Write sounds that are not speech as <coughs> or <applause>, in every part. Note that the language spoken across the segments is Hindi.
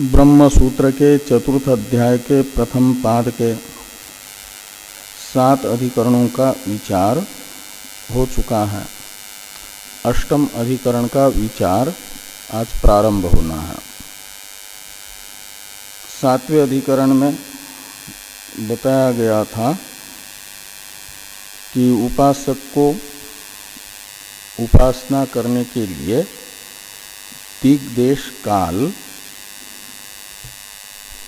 ब्रह्म सूत्र के चतुर्थ अध्याय के प्रथम पाद के सात अधिकरणों का विचार हो चुका है। अष्टम अधिकरण का विचार आज प्रारंभ होना है। सातवें अधिकरण में बताया गया था कि उपासक को उपासना करने के लिए दिग्देश काल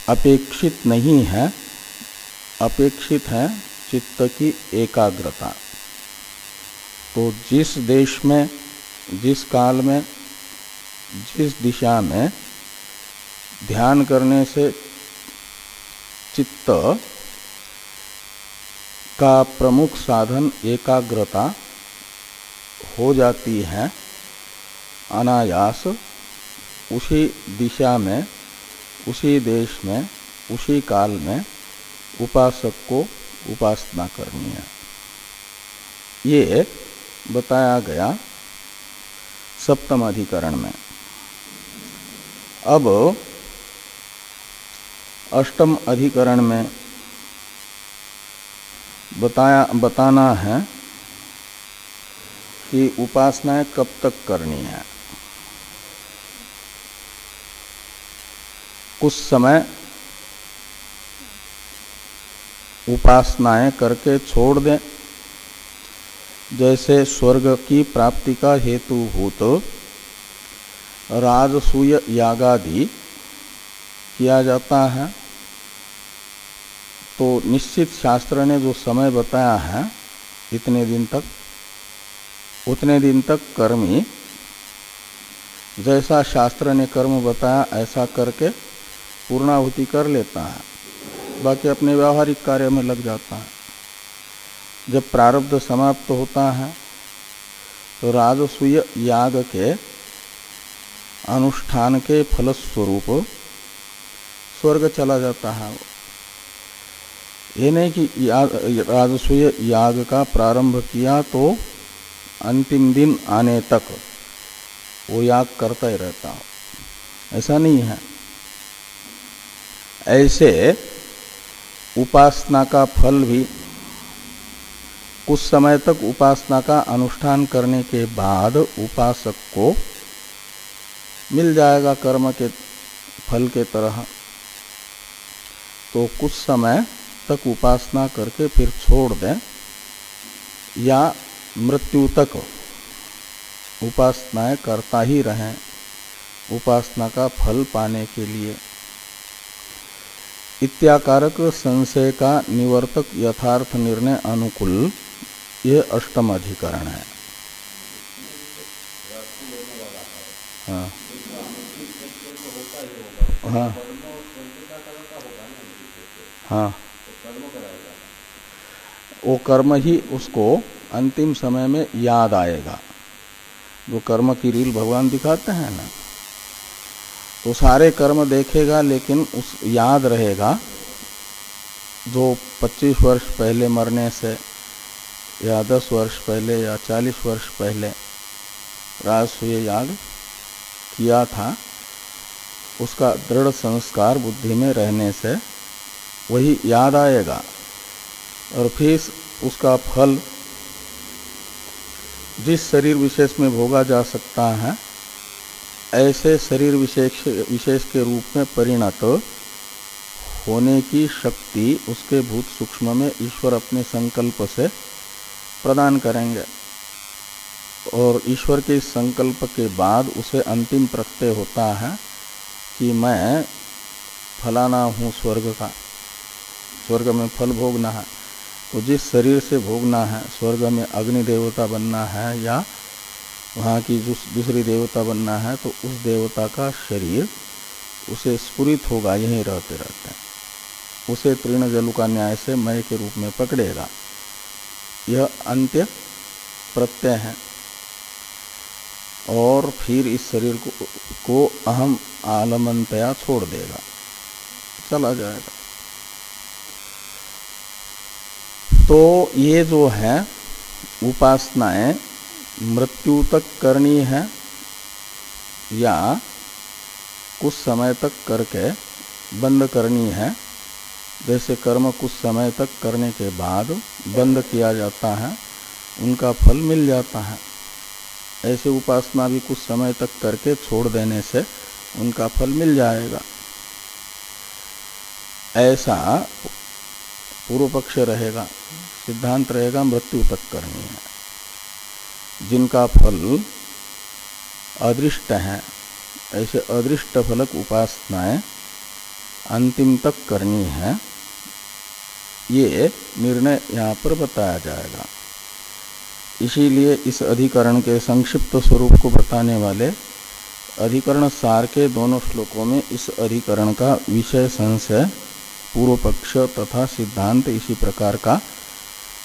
अपेक्षित नहीं है, अपेक्षित है चित्त की एकाग्रता। तो जिस देश में, जिस काल में, जिस दिशा में ध्यान करने से चित्त का प्रमुख साधन एकाग्रता हो जाती है, अनायास उसी दिशा में उसी देश में, उसी काल में उपासक को उपासना करनी है। ये बताया गया सप्तम अधिकरण में। अब अष्टम अधिकरण में बताया, बताना है कि उपासनाएँ कब तक करनी है। कुछ समय उपासनाएँ करके छोड़ दें। जैसे स्वर्ग की प्राप्ति का हेतु भूत, राजसूय यागादि किया जाता है। तो निश्चित शास्त्र ने जो समय बताया है, इतने दिन तक, उतने दिन तक कर्मी, जैसा शास्त्र ने कर्म बताया, ऐसा करके पूर्णाहुति कर लेता है, बाकी अपने व्यवहारिक कार्य में लग जाता है। जब प्रारब्ध समाप्त होता है तो राजसूय याग के अनुष्ठान के फलस्वरूप स्वर्ग चला जाता है। ये नहीं कि राजसूय याग का प्रारंभ किया तो अंतिम दिन आने तक वो याग करता ही रहता ऐसा नहीं है। ऐसे उपासना का फल भी कुछ समय तक उपासना का अनुष्ठान करने के बाद उपासक को मिल जाएगा कर्म के, फल के तरह। तो कुछ समय तक उपासना करके फिर छोड़ दें या मृत्यु तक उपासनाएँ करता ही रहें। उपासना का फल पाने के लिए। इत्याकारक संशय का निवर्तक यथार्थ निर्णय अनुकूल, ये अष्टम अधिकरण है। हाँ। हाँ। हाँ। वो कर्म ही उसको अंतिम समय में याद आएगा। जो कर्म की रील भगवान दिखाते हैं ना तो सारे कर्म देखेगा, लेकिन उस याद रहेगा, जो 25 वर्ष पहले मरने से, या 10 वर्ष पहले, या 40 वर्ष पहले राजसूय याग किया था, उसका दृढ़ संस्कार बुद्धि में रहने से वही याद आएगा। और फिर उसका फल जिस शरीर विशेष में भोगा जा सकता है ऐसे शरीर विशेष विशेष के रूप में परिणत होने की शक्ति उसके भूत सूक्ष्म में ईश्वर अपने संकल्प से प्रदान करेंगे। और ईश्वर के संकल्प के बाद उसे अंतिम प्रत्यय होता है कि मैं फलाना हूँ स्वर्ग का। स्वर्ग में फल भोगना है। तो जिस शरीर से भोगना है, स्वर्ग में अग्नि देवता बनना है या वहाँ की जो दूसरी देवता बनना है तो उस देवता का शरीर उसे स्फुरित होगा यहीं रहते रहते उसे तीर्ण जलु का न्याय से मय के रूप में पकड़ेगा। यह अंत्य प्रत्यय है। और फिर इस शरीर को, को अहम आलमनतया छोड़ देगा। चला जाएगा। तो ये जो है उपासनाएँ मृत्यु तक करनी है या कुछ समय तक करके बंद करनी है, जैसे कर्म कुछ समय तक करने के बाद बंद किया जाता है, उनका फल मिल जाता है। ऐसे उपासना भी कुछ समय तक करके छोड़ देने से उनका फल मिल जाएगा। ऐसा पूर्व पक्ष रहेगा, सिद्धांत रहेगा, मृत्यु तक करनी है। जिनका फल अदृष्ट है, ऐसे अदृष्ट फलक उपासनाएँ अंतिम तक करनी है, ये निर्णय यहाँ पर बताया जाएगा। इसीलिए इस अधिकरण के संक्षिप्त स्वरूप को बताने वाले अधिकरण सार के दोनों श्लोकों में इस अधिकरण का विषय संशय, पूर्व पक्ष तथा सिद्धांत इसी प्रकार का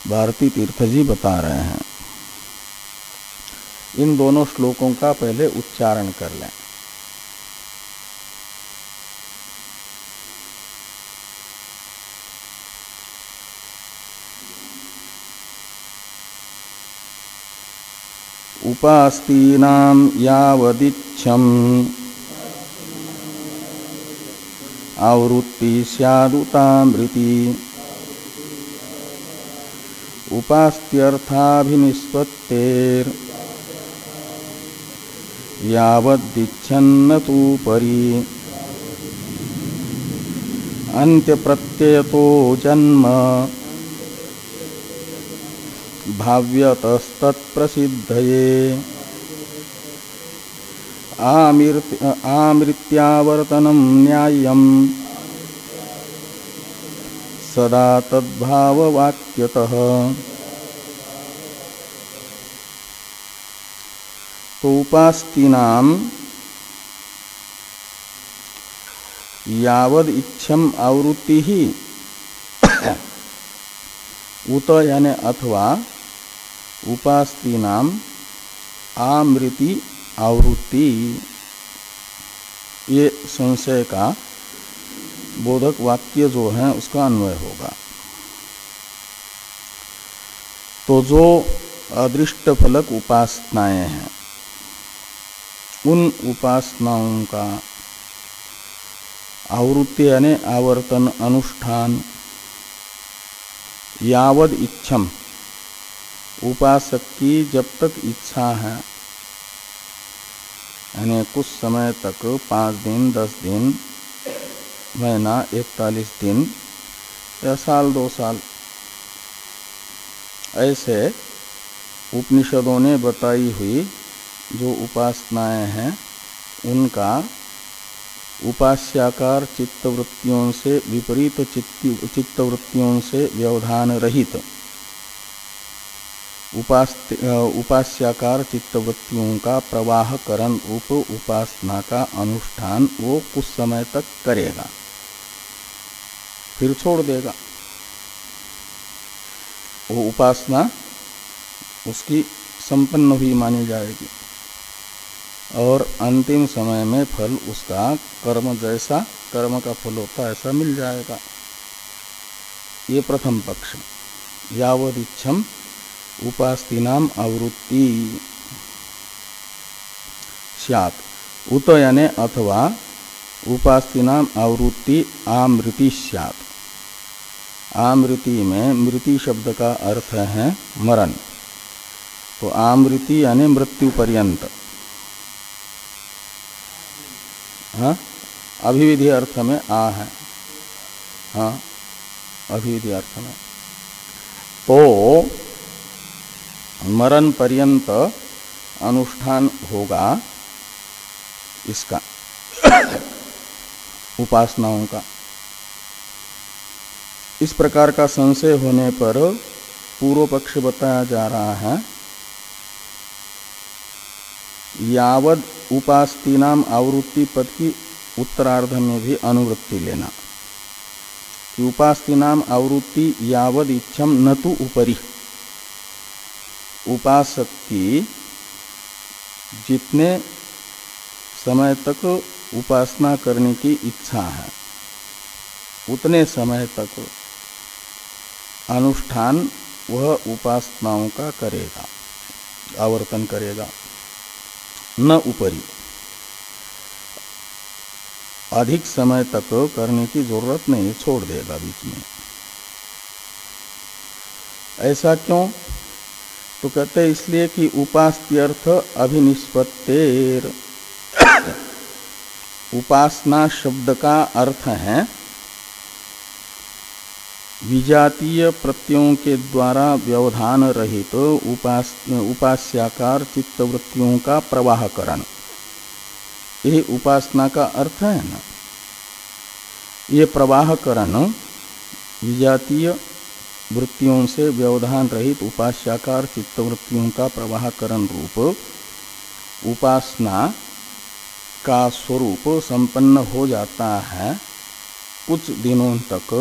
भारती तीर्थ जी बता रहे हैं। इन दोनों श्लोकों का पहले उच्चारण कर लें। उपास्तीनां यावदिच्छम्। आवृत्ति स्यादुतामृति। उपास्त्यर्थाभिनिष्पत्तेर्। यावदिच्छन्न तु परि अन्त्यप्रत्ययतो जन्म। भाव्यतस्तत्प्रसिद्धये। आमृत्यावर्तनं न्याय्यम् सदा तद्भाववाक्यतः। तो उपास्तीनाम यावद इच्छम आवृत्ति ही उत यानी अथवा उपास्ती नाम आमृति आवृत्ति। ये संशय का बोधक वाक्य जो है, उसका अन्वय होगा। तो जो अदृष्ट फलक उपासनाएँ हैं उन उपासनाओं का आवृत्ति यानी आवर्तन अनुष्ठान यावद इच्छम उपासक की जब तक इच्छा है, यानी कुछ समय तक, पाँच दिन, दस दिन, महीना, इकतालीस दिन या साल, दो साल। ऐसे उपनिषदों ने बताई हुई जो उपासनाएँ हैं, उनका उपास्याकार चित्तवृत्तियों से विपरीत चित्तवृत्तियों से व्यवधान रहित। उपास उपास्याकार चित्तवृत्तियों का प्रवाह करण रूप उपासना का अनुष्ठान वो कुछ समय तक करेगा। फिर छोड़ देगा। वो उपासना उसकी संपन्न हुई मानी जाएगी। और अंतिम समय में फल उसका कर्म जैसा कर्म का फल होता है, ऐसा मिल जाएगा। ये प्रथम पक्ष। यावद इच्छम उपास्तीनाम आवृत्ति। सियात। उत यानी अथवा उपास्तीनाम आवृत्ति आमृति सियात। आमृति में मृति शब्द का अर्थ है मरण। तो आमृति यानी मृत्यु पर्यंत। हाँ? अभिविधि अर्थ में आ है। हाँ? अभिविधि अर्थ में। तो मरण पर्यंत अनुष्ठान होगा इसका। <coughs> उपासनाओं का। इस प्रकार का संशय होने पर पूर्व पक्ष बताया जा रहा है यावद उपास्ती नाम आवृत्ति पद की उत्तरार्ध में भी अनुवृत्ति लेना। कि उपास्ती नाम आवृत्ति यावद इच्छम न तो उपरी। उपासक की जितने समय तक उपासना करने की इच्छा है, उतने समय तक अनुष्ठान वह उपासनाओं का करेगा, आवर्तन करेगा। न ऊपरी अधिक समय तक करने की ज़रूरत नहीं, छोड़ देगा बीच में। ऐसा क्यों? तो कहते इसलिए कि उपास्त्यर्थ अभिनिष्पत्तेर। <coughs> उपासना शब्द का अर्थ है विजातीय प्रत्ययों के द्वारा व्यवधान रहित तो उपास उपास्याकार चित्तवृत्तियों का प्रवाहकरण। यही उपासना का अर्थ है ना? ये प्रवाहकरण विजातीय वृत्तियों से व्यवधान रहित उपास्याकार चित्तवृत्तियों का प्रवाहकरण रूप उपासना का स्वरूप संपन्न हो जाता है कुछ दिनों तक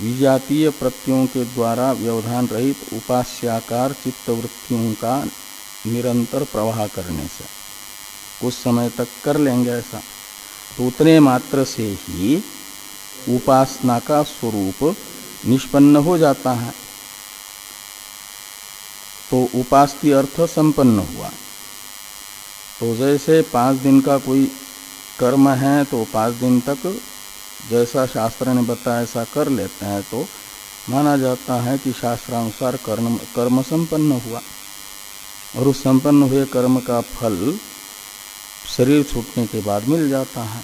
विजातीय प्रत्ययों के द्वारा व्यवधान रहित उपास्याकार चित्तवृत्तियों का निरंतर प्रवाह करने से। कुछ समय तक कर लेंगे ऐसा। तो उतने मात्र से ही उपासना का स्वरूप निष्पन्न हो जाता है। तो उपास्य अर्थ संपन्न हुआ। तो जैसे पाँच दिन का कोई कर्म है तो पाँच दिन तक जैसा शास्त्र ने बताया, ऐसा कर लेते हैं तो माना जाता है कि शास्त्रानुसार कर्म कर्म संपन्न हुआ। और उस संपन्न हुए कर्म का फल शरीर छूटने के बाद मिल जाता है।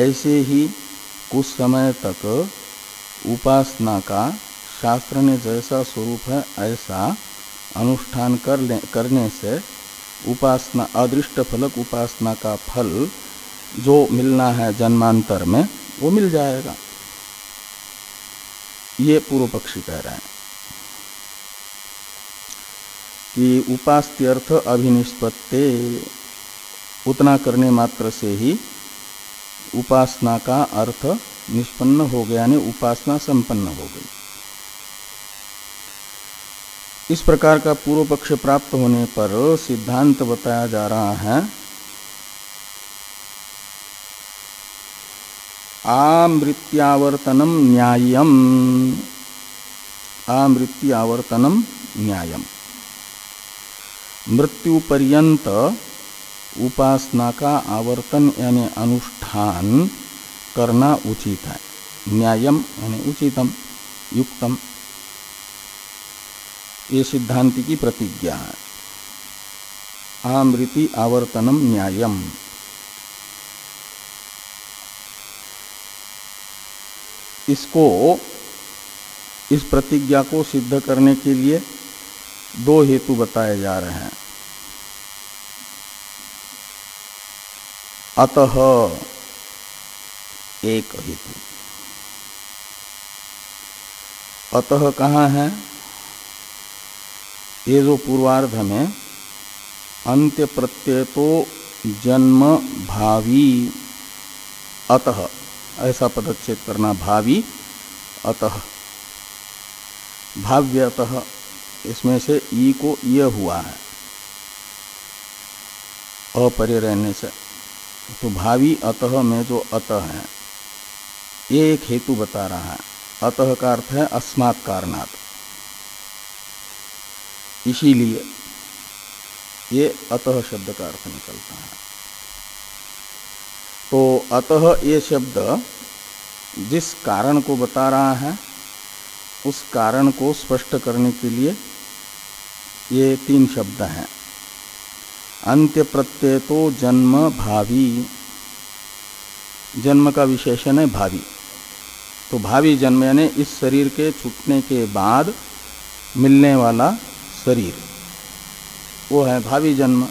ऐसे ही कुछ समय तक उपासना का शास्त्र ने जैसा स्वरूप है, ऐसा अनुष्ठान कर ले, करने से उपासना, अदृष्ट फलक उपासना का फल जो मिलना है जन्मांतर में, वो मिल जाएगा। ये पूर्व पक्षी कह रहे हैं कि उपास्त्यर्थ अभिनिष्पत्ते, उतना करने मात्र से ही उपासना का अर्थ निष्पन्न हो गया, यानी उपासना संपन्न हो गई। इस प्रकार का पूर्व पक्ष प्राप्त होने पर सिद्धांत बताया जा रहा है आमृत्यावर्तनम न्यायम आमृत्यावर्तनम न्यायम मृत्यु पर्यंत उपासना का आवर्तन यानी अनुष्ठान करना उचित है। न्यायम यानी उचितम, युक्तम। ये सिद्धांति की प्रतिज्ञा है। आमृति आवर्तनम न्यायम इसको, इस प्रतिज्ञा को सिद्ध करने के लिए दो हेतु बताए जा रहे हैं। अतः एक हेतु। अतः कहाँ है? ये जो पूर्वार्ध में अंत्य प्रत्यय तो जन्म भावी, अतः ऐसा पदच्छेद करना भावी, अतः भाव्य अतः इसमें से ई को यह हुआ है। अपरे रहने से तो भावी अतः में जो अतः है, ये एक हेतु बता रहा है। अतः का अर्थ है अस्मात् कारणात्। इसीलिए ये अतः शब्द का अर्थ निकलता है। तो अतः ये शब्द जिस कारण को बता रहा है, उस कारण को स्पष्ट करने के लिए ये तीन शब्द हैं। अंत्य प्रत्यय तो जन्म भावी। जन्म का विशेषण है भावी। तो भावी जन्म यानी इस शरीर के छूटने के बाद मिलने वाला शरीर। वो है भावी जन्म।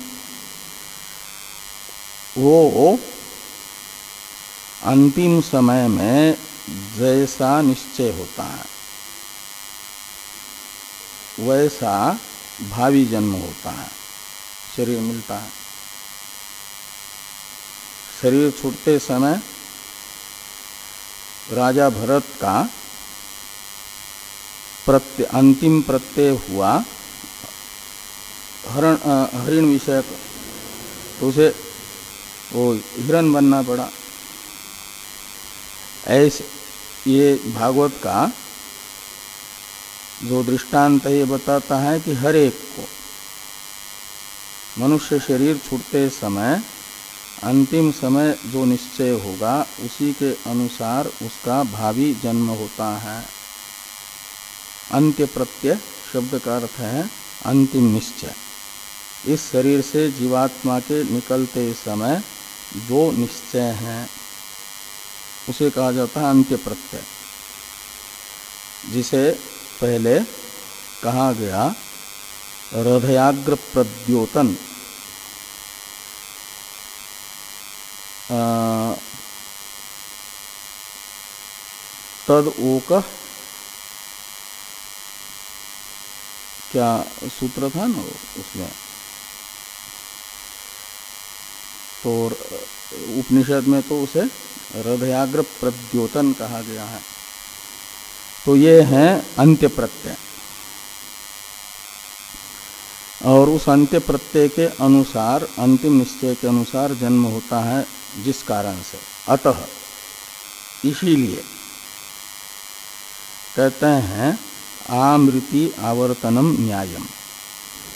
वो अंतिम समय में जैसा निश्चय होता है, वैसा भावी जन्म होता है, शरीर मिलता है। शरीर छूटते समय राजा भरत का प्रत्यय अंतिम प्रत्यय हुआ हरण हरिण विषय तो उसे वो हिरण बनना पड़ा। ऐसे, ये भागवत का जो दृष्टांत ये बताता है कि हर एक को मनुष्य शरीर छूटते समय, अंतिम समय जो निश्चय होगा, उसी के अनुसार उसका भावी जन्म होता है। अंत्य प्रत्यय शब्द का अर्थ है अंतिम निश्चय। इस शरीर से जीवात्मा के निकलते समय जो निश्चय हैं उसे कहा जाता है अंत्य प्रत्यय जिसे पहले कहा गया हृदयाग्र प्रद्योतन तद ओक क्या सूत्र था ना उसमें? तो उपनिषद में तो उसे हृदयाग्र प्रद्योतन कहा गया है। तो ये है अंत्य प्रत्यय। और उस अंत्य प्रत्यय के अनुसार, अंतिम निश्चय के अनुसार जन्म होता है जिस कारण से? अतः, इसीलिए कहते हैं, आमृति आवर्तनम न्यायम।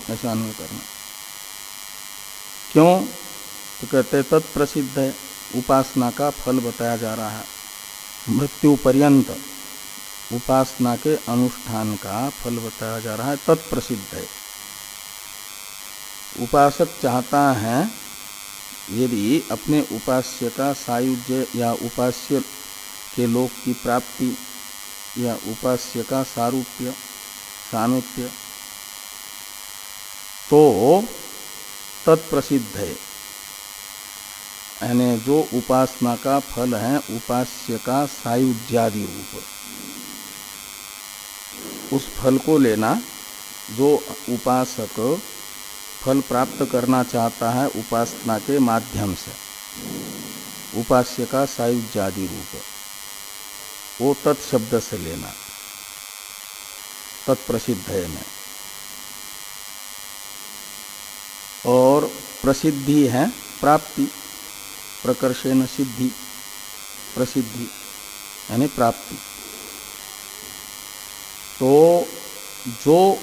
ऐसा अन्य करना। क्यों? तो कहते तत्प्रसिद्ध है। उपासना का फल बताया जा रहा है। मृत्यु पर्यंत उपासना के अनुष्ठान का फल बताया जा रहा है, तत्प्रसिद्ध है। उपासक चाहता है, यदि अपने उपास्य का सायुज्य या उपास्य के लोक की प्राप्ति या उपास्य का सारूप्य, सामिप्य तो तत्प्रसिद्ध है। यानी जो उपासना का फल है, उपास्य का सायुज्यादि रूप। उस फल को लेना, जो उपासक फल प्राप्त करना चाहता है उपासना के माध्यम से। उपास्य का सायुज्यादि रूप। वो तत्शब्द से लेना। तत्प्रसिद्ध है में और प्रसिद्धि है प्राप्ति। प्रकर्षण सिद्धि, प्रसिद्धि, यानी प्राप्ति। तो जो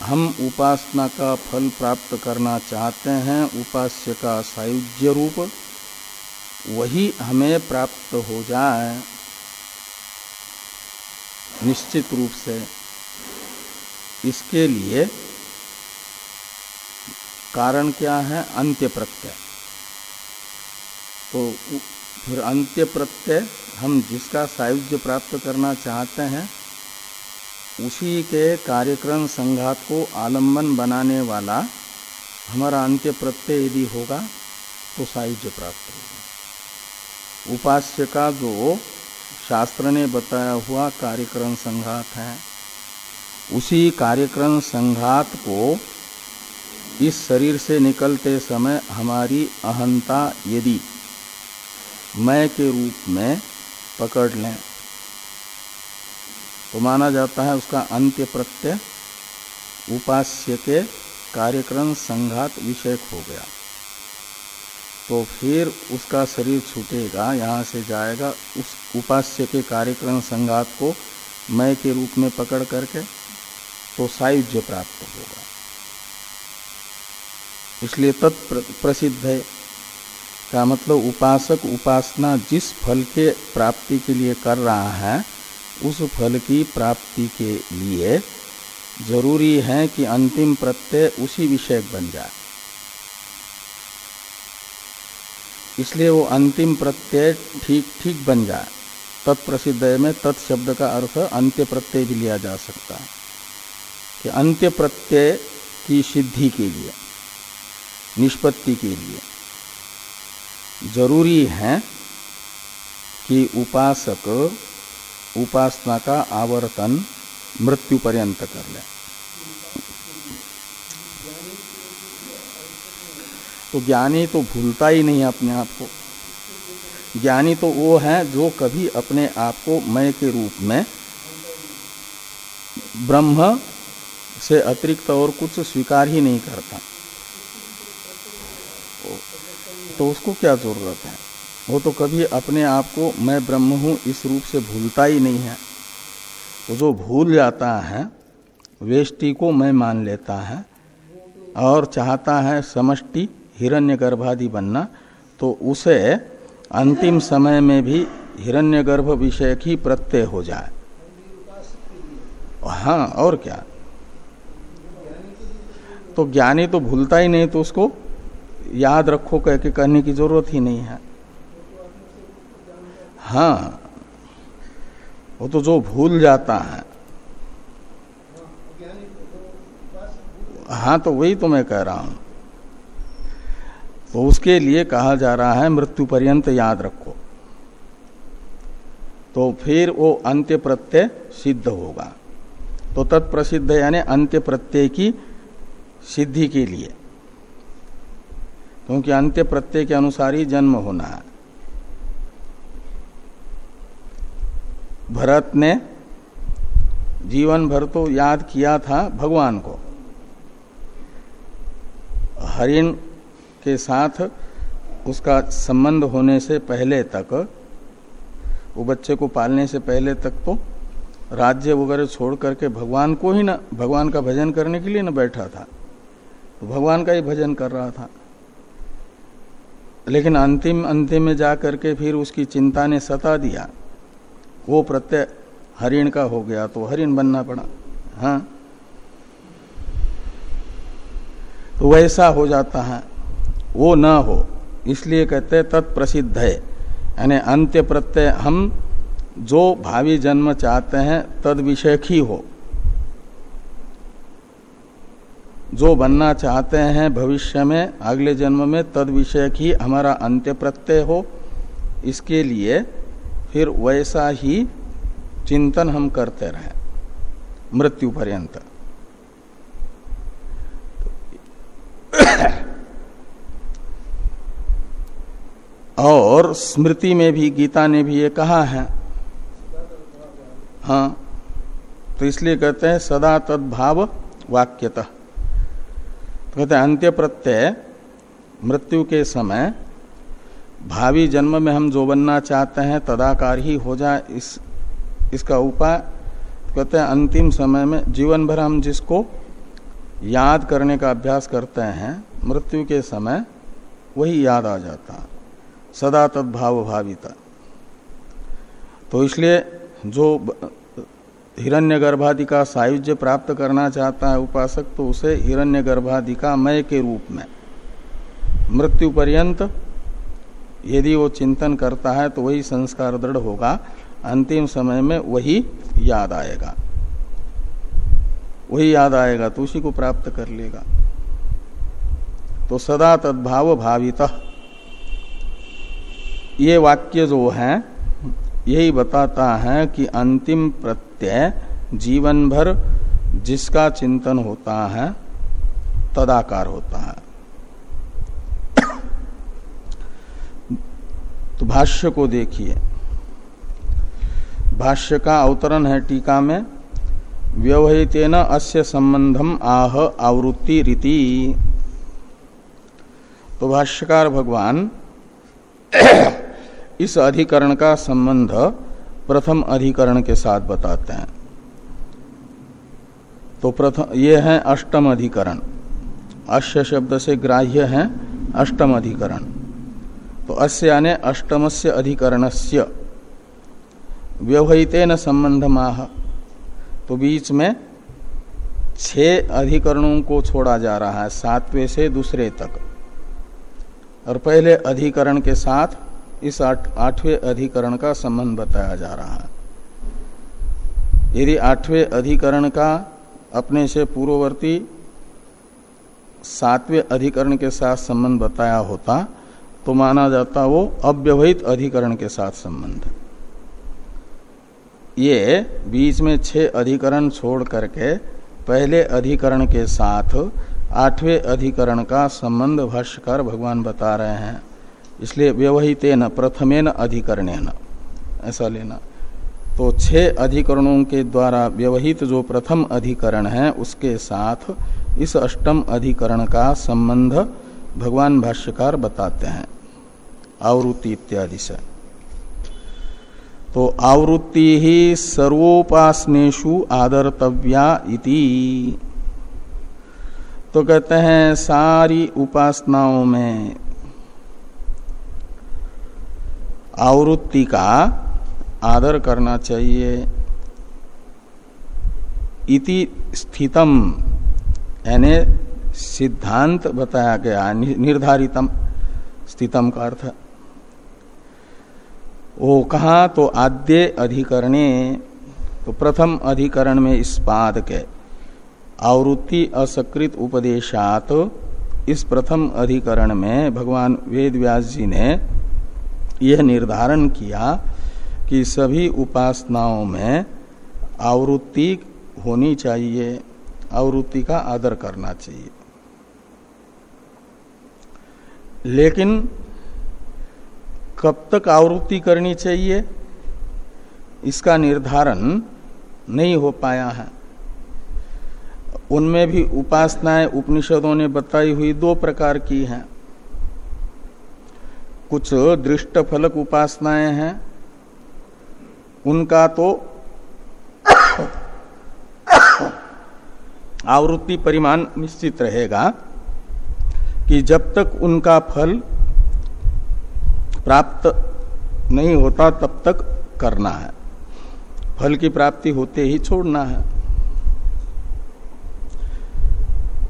हम उपासना का फल प्राप्त करना चाहते हैं, उपास्य का सायुज्य रूप, वही हमें प्राप्त हो जाए, निश्चित रूप से इसके लिए कारण क्या है? अंत्य प्रत्यय। तो फिर अंत्य प्रत्यय, हम जिसका सायुज्य प्राप्त करना चाहते हैं, उसी के कार्यक्रम संघात को आलंबन बनाने वाला हमारा अंत्य प्रत्यय यदि होगा तो सायुज्य प्राप्त होगा। उपास्य का जो शास्त्र ने बताया हुआ कार्यक्रम संघात है, उसी कार्यक्रम संघात को इस शरीर से निकलते समय हमारी अहंता यदि मैं के रूप में पकड़ लें। तो माना जाता है उसका अंत्य प्रत्यय उपास्य के कार्यक्रम संघात विषयक हो गया। तो फिर उसका शरीर छूटेगा, यहाँ से जाएगा उस उपास्य के कार्यक्रम संघात को मय के रूप में पकड़ करके तो सायुज्य प्राप्त होगा। इसलिए तत्प्रसिद्ध है। का मतलब उपासक उपासना जिस फल के प्राप्ति के लिए कर रहा है, उस फल की प्राप्ति के लिए ज़रूरी है कि अंतिम प्रत्यय उसी विषय बन जाए। इसलिए वो अंतिम प्रत्यय ठीक ठीक बन जाए। तत्प्रसिद्ध में तत्शब्द का अर्थ अंत्य प्रत्यय भी लिया जा सकता है कि अंत्य प्रत्यय की सिद्धि के लिए, निष्पत्ति के लिए। ज़रूरी है कि उपासक उपासना का आवर्तन मृत्यु पर्यंत कर ले। तो ज्ञानी तो भूलता ही नहीं अपने आप को। ज्ञानी तो वो है जो कभी अपने आप को मय के रूप में ब्रह्म से अतिरिक्त और कुछ स्वीकार ही नहीं करता। तो उसको क्या ज़रूरत है? वो तो कभी अपने आप को मैं ब्रह्म हूँ, इस रूप से भूलता ही नहीं है। वो जो भूल जाता है, वेष्टि को मैं मान लेता है और चाहता है समष्टि हिरण्य गर्भादि बनना तो उसे अंतिम समय में भी हिरण्यगर्भ विषय की प्रत्यय हो जाए। हाँ और क्या? तो ज्ञानी तो भूलता ही नहीं तो उसको याद रखो कह के कहने की ज़रूरत ही नहीं है। हाँ वो तो जो भूल जाता है। हाँ तो वही तो मैं कह रहा हूँ। तो उसके लिए कहा जा रहा है, मृत्यु पर्यंत याद रखो। तो फिर वो अंत्य प्रत्यय सिद्ध होगा। तो तत्प्रसिद्ध यानी अंत्य प्रत्यय की सिद्धि के लिए। क्योंकि अंत्य प्रत्यय के अनुसार ही जन्म होना है। भरत ने जीवन भर तो याद किया था भगवान को। हरिण के साथ उसका संबंध होने से पहले तक, वो बच्चे को पालने से पहले तक तो राज्य वगैरह छोड़ करके भगवान को ही ना, भगवान का भजन करने के लिए ना बैठा था। तो भगवान का ही भजन कर रहा था। लेकिन अंतिम अंतिम में जा करके फिर उसकी चिंता ने सता दिया। वो प्रत्यय हरिण का हो गया तो हरिण बनना पड़ा। हाँ। तो वैसा हो जाता है। वो न हो, इसलिए कहते तत्प्रसिद्ध है। यानी अंत्य प्रत्यय हम जो भावी जन्म चाहते हैं, तद विषय ही हो। जो बनना चाहते हैं भविष्य में, अगले जन्म में, तद विषय ही हमारा अंत्य प्रत्यय हो। इसके लिए फिर वैसा ही चिंतन हम करते रहे, मृत्यु पर्यंत। और स्मृति में भी गीता ने भी ये कहा है। हाँ तो इसलिए कहते हैं, सदा तद्भाव वाक्यतः। कहते अंत्य प्रत्यय, मृत्यु के समय, भावी जन्म में हम जो बनना चाहते हैं, तदाकार ही हो जाए इस, इसका उपाय, कहते हैं, अंतिम समय में जीवन भर हम जिसको याद करने का अभ्यास करते हैं, मृत्यु के समय, वही याद आ जाता, सदा तद्भाव भाविता। तो इसलिए जो हिरण्य गर्भादि का सायुज्य प्राप्त करना चाहता है उपासक तो उसे हिरण्य गर्भादि का मय के रूप में। मृत्यु पर्यंत यदि वो चिंतन करता है तो वही संस्कार दृढ़ होगा। अंतिम समय में वही याद आएगा। वही याद आएगा तो उसी को प्राप्त कर लेगा। तो सदा तद्भाव भावित। ये वाक्य जो है, यही बताता है कि अंतिम प्रत्यय जीवन भर जिसका चिंतन होता है, तदाकार होता है। तो भाष्य को देखिए। भाष्य का अवतरण है टीका में, व्यवहितेन अस्य संबंधम आह आवृत्ति रीति। तो भाष्यकार भगवान, इस अधिकरण का संबंध प्रथम अधिकरण के साथ बताते हैं। तो प्रथम, ये है अष्टम अधिकरण। अश्य शब्द से ग्राह्य है अष्टम अधिकरण। तो अस्य यानी अष्टमस्य अधिकरणस्य। व्यवहितेन संबंध माह तो बीच में छह अधिकरणों को छोड़ा जा रहा है, सातवें से दूसरे तक। और पहले अधिकरण के साथ इस आठवें अधिकरण का संबंध बताया जा रहा है। यदि आठवें अधिकरण का अपने से पूर्ववर्ती सातवें अधिकरण के साथ संबंध बताया होता तो माना जाता वो अव्यवहित अधिकरण के साथ संबंध। ये बीच में छह अधिकरण छोड़ करके पहले अधिकरण के साथ आठवें अधिकरण का संबंध भाष्यकार भगवान बता रहे हैं। इसलिए व्यवहित न प्रथमेन अधिकरण ऐसा लेना। तो छह अधिकरणों के द्वारा व्यवहित जो प्रथम अधिकरण है, उसके साथ इस अष्टम अधिकरण का संबंध भगवान भाष्यकार बताते हैं। आवृत्ति इत्यादि से। तो आवृत्ति ही सर्वोपासनेशु आदरतव्या इति। तो कहते हैं, सारी उपासनाओं में आवृत्ति का आदर करना चाहिए। इति स्थितम, यानी सिद्धांत बताया गया निर्धारितम, स्थितम का अर्थ। वो कहा तो आद्य अधिकरणे तो प्रथम अधिकरण में इस पाद के आवृत्ति असकृत उपदेशात, इस प्रथम अधिकरण में भगवान वेद व्यास जी ने यह निर्धारण किया कि सभी उपासनाओं में आवृत्ति होनी चाहिए, आवृत्ति का आदर करना चाहिए। लेकिन कब तक आवृत्ति करनी चाहिए, इसका निर्धारण नहीं हो पाया है। उनमें भी उपासनाएँ, उपनिषदों ने बताई हुई दो प्रकार की हैं। कुछ दृष्ट फलक उपासनाएँ हैं, उनका तो आवृत्ति परिमाण निश्चित रहेगा कि जब तक उनका फल प्राप्त नहीं होता, तब तक करना है। फल की प्राप्ति होते ही छोड़ना है।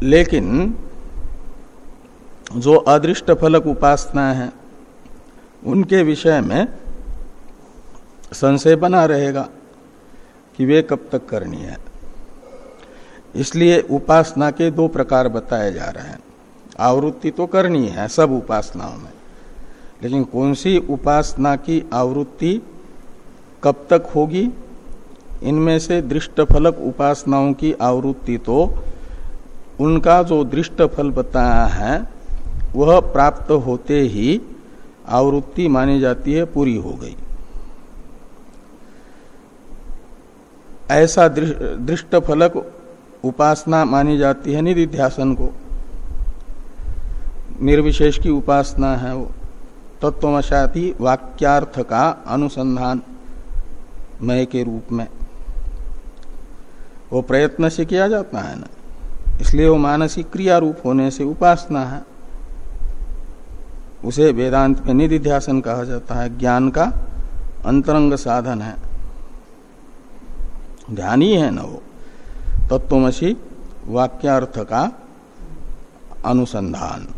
लेकिन जो अदृष्ट फलक उपासना है उनके विषय में संशय बना रहेगा कि वे कब तक करनी है। इसलिए उपासना के दो प्रकार बताए जा रहे हैं। आवृत्ति तो करनी है सब उपासनाओं में, लेकिन कौन सी उपासना की आवृत्ति कब तक होगी? इनमें से दृष्ट फलक उपासनाओं की आवृत्ति तो उनका जो दृष्ट फल बताया है, वह प्राप्त होते ही आवृत्ति मानी जाती है, पूरी हो गई। ऐसा दृष्ट फलक उपासना मानी जाती है निधिध्यासन को। निर्विशेष की उपासना है वो। तत्वशाती वाक्यार्थ का अनुसंधान मय के रूप में। वो प्रयत्न से किया जाता है ना। इसलिए वो मानसिक क्रिया रूप होने से उपासना है। उसे वेदांत में निधिध्यासन कहा जाता है। ज्ञान का अंतरंग साधन है। ध्यान ही है ना वो। तत्वमसी वाक्यार्थ का अनुसंधान।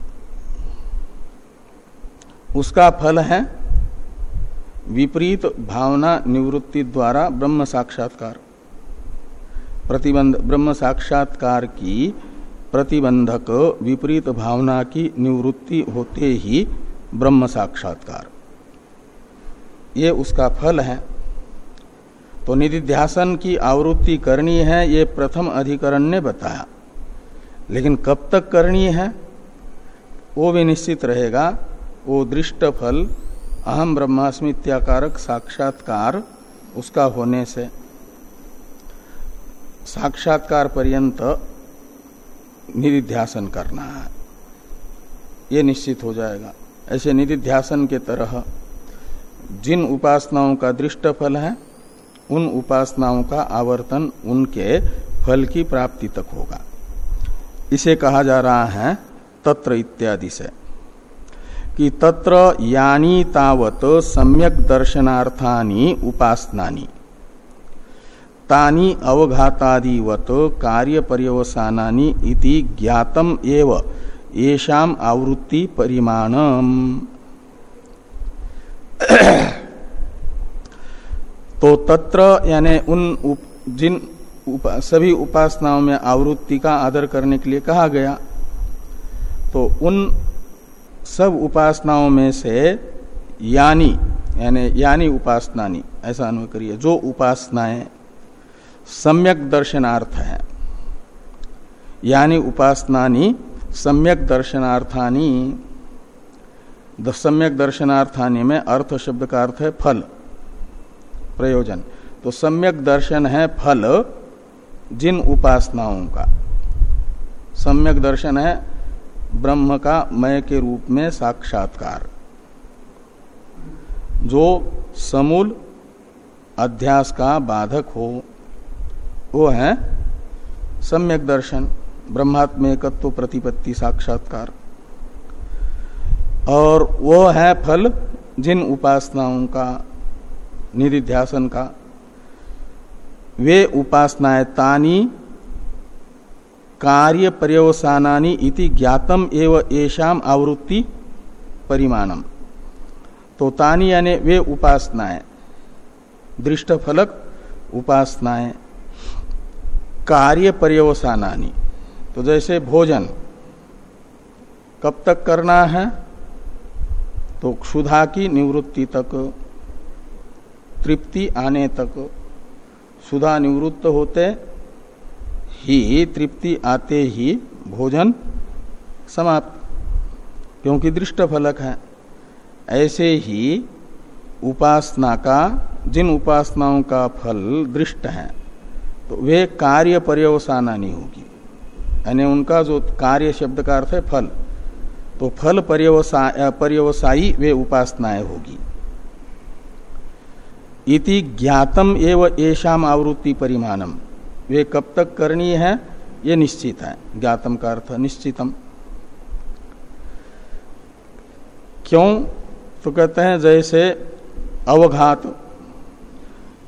उसका फल है विपरीत भावना निवृत्ति द्वारा ब्रह्म साक्षात्कार। प्रतिबंध ब्रह्म साक्षात्कार की प्रतिबंधक विपरीत भावना की निवृत्ति होते ही ब्रह्म साक्षात्कार। ये उसका फल है। तो निधिध्यासन की आवृत्ति करनी है, ये प्रथम अधिकरण ने बताया। लेकिन कब तक करनी है? वो भी निश्चित रहेगा। वो दृष्ट फल, अहम ब्रह्मास्मित्याकारक साक्षात्कार उसका होने से। साक्षात्कार पर्यंत निधिध्यासन करना है। ये निश्चित हो जाएगा। ऐसे निधिध्यासन के तरह जिन उपासनाओं का दृष्ट फल है, उन उपासनाओं का आवर्तन उनके फल की प्राप्ति तक होगा। इसे कहा जा रहा है तत्र इत्यादि से कि तत्र यानी तावत सम्यक दर्शनार्थानी उपासनानी। तानी अवघातादिवत कार्य इति ज्ञातम एव। येषाम आवृत्ति परिमाणम तो तत्र यानी उन उप, जिन उपा, सभी उपासनाओं में आवृत्ति का आदर करने के लिए कहा गया। तो उन सब उपासनाओं में से यानी यानी यानी उपासनानी ऐसा अनुभव करिए जो उपासनाएँ सम्यक दर्शनार्थ है। यानी उपासनानी सम्यक दर्शनार्थानी सम्यक दर्शनार्थानी में अर्थ शब्द का अर्थ है फल, प्रयोजन। तो सम्यक दर्शन है फल जिन उपासनाओं का। सम्यक दर्शन है ब्रह्म का मय के रूप में साक्षात्कार। जो समूल अध्यास का बाधक हो वो है सम्यक दर्शन, ब्रह्मात्मेकत्व प्रतिपत्ति, साक्षात्कार। और वो है फल जिन उपासनाओं का, निधिध्यासन का। वे उपासनाएँ तानी कार्य पर्यवसानी इति ज्ञातम एव येषाम आवृत्ति परिमाणम। तो तानी यानी वे उपासनाएँ दृष्ट फलक उपासनाएँ। कार्य पर्यवसानी तो जैसे भोजन, कब तक करना है? तो क्षुधा की निवृत्ति तक, तृप्ति आने तक। सुधा निवृत्त होते ही, तृप्ति आते ही भोजन समाप्त। क्योंकि दृष्ट फलक है। ऐसे ही उपासना का, जिन उपासनाओं का फल दृष्ट है तो वे कार्य पर्यवसाना नहीं होगी। यानी उनका जो कार्य शब्द का अर्थ है फल। तो फल पर्यवसा पर्यवसायी वे उपासनाएँ होगी। इति ज्ञातम एव येषाम आवृत्ति परिमाणम। वे कब तक करनी है, ये निश्चित है। ज्ञातम का अर्थ निश्चितम। क्यों? तो कहते हैं जैसे अवघात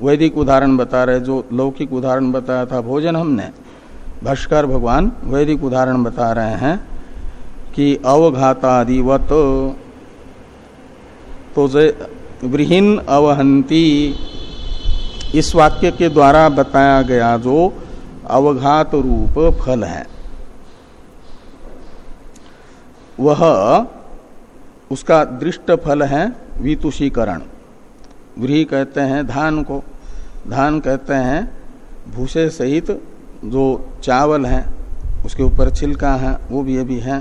वैदिक उदाहरण बता रहे, जो लौकिक उदाहरण बताया था भोजन हमने। भाष्कर भगवान वैदिक उदाहरण बता रहे हैं कि अवघातादिवत तो वृहीन अवहंती, इस वाक्य के द्वारा बताया गया जो अवघात रूप फल है। वह, उसका दृष्ट फल है वितुषीकरण। व्रीही कहते हैं धान को। धान कहते हैं, भूसे सहित जो चावल है, उसके ऊपर छिलका है, वो भी अभी है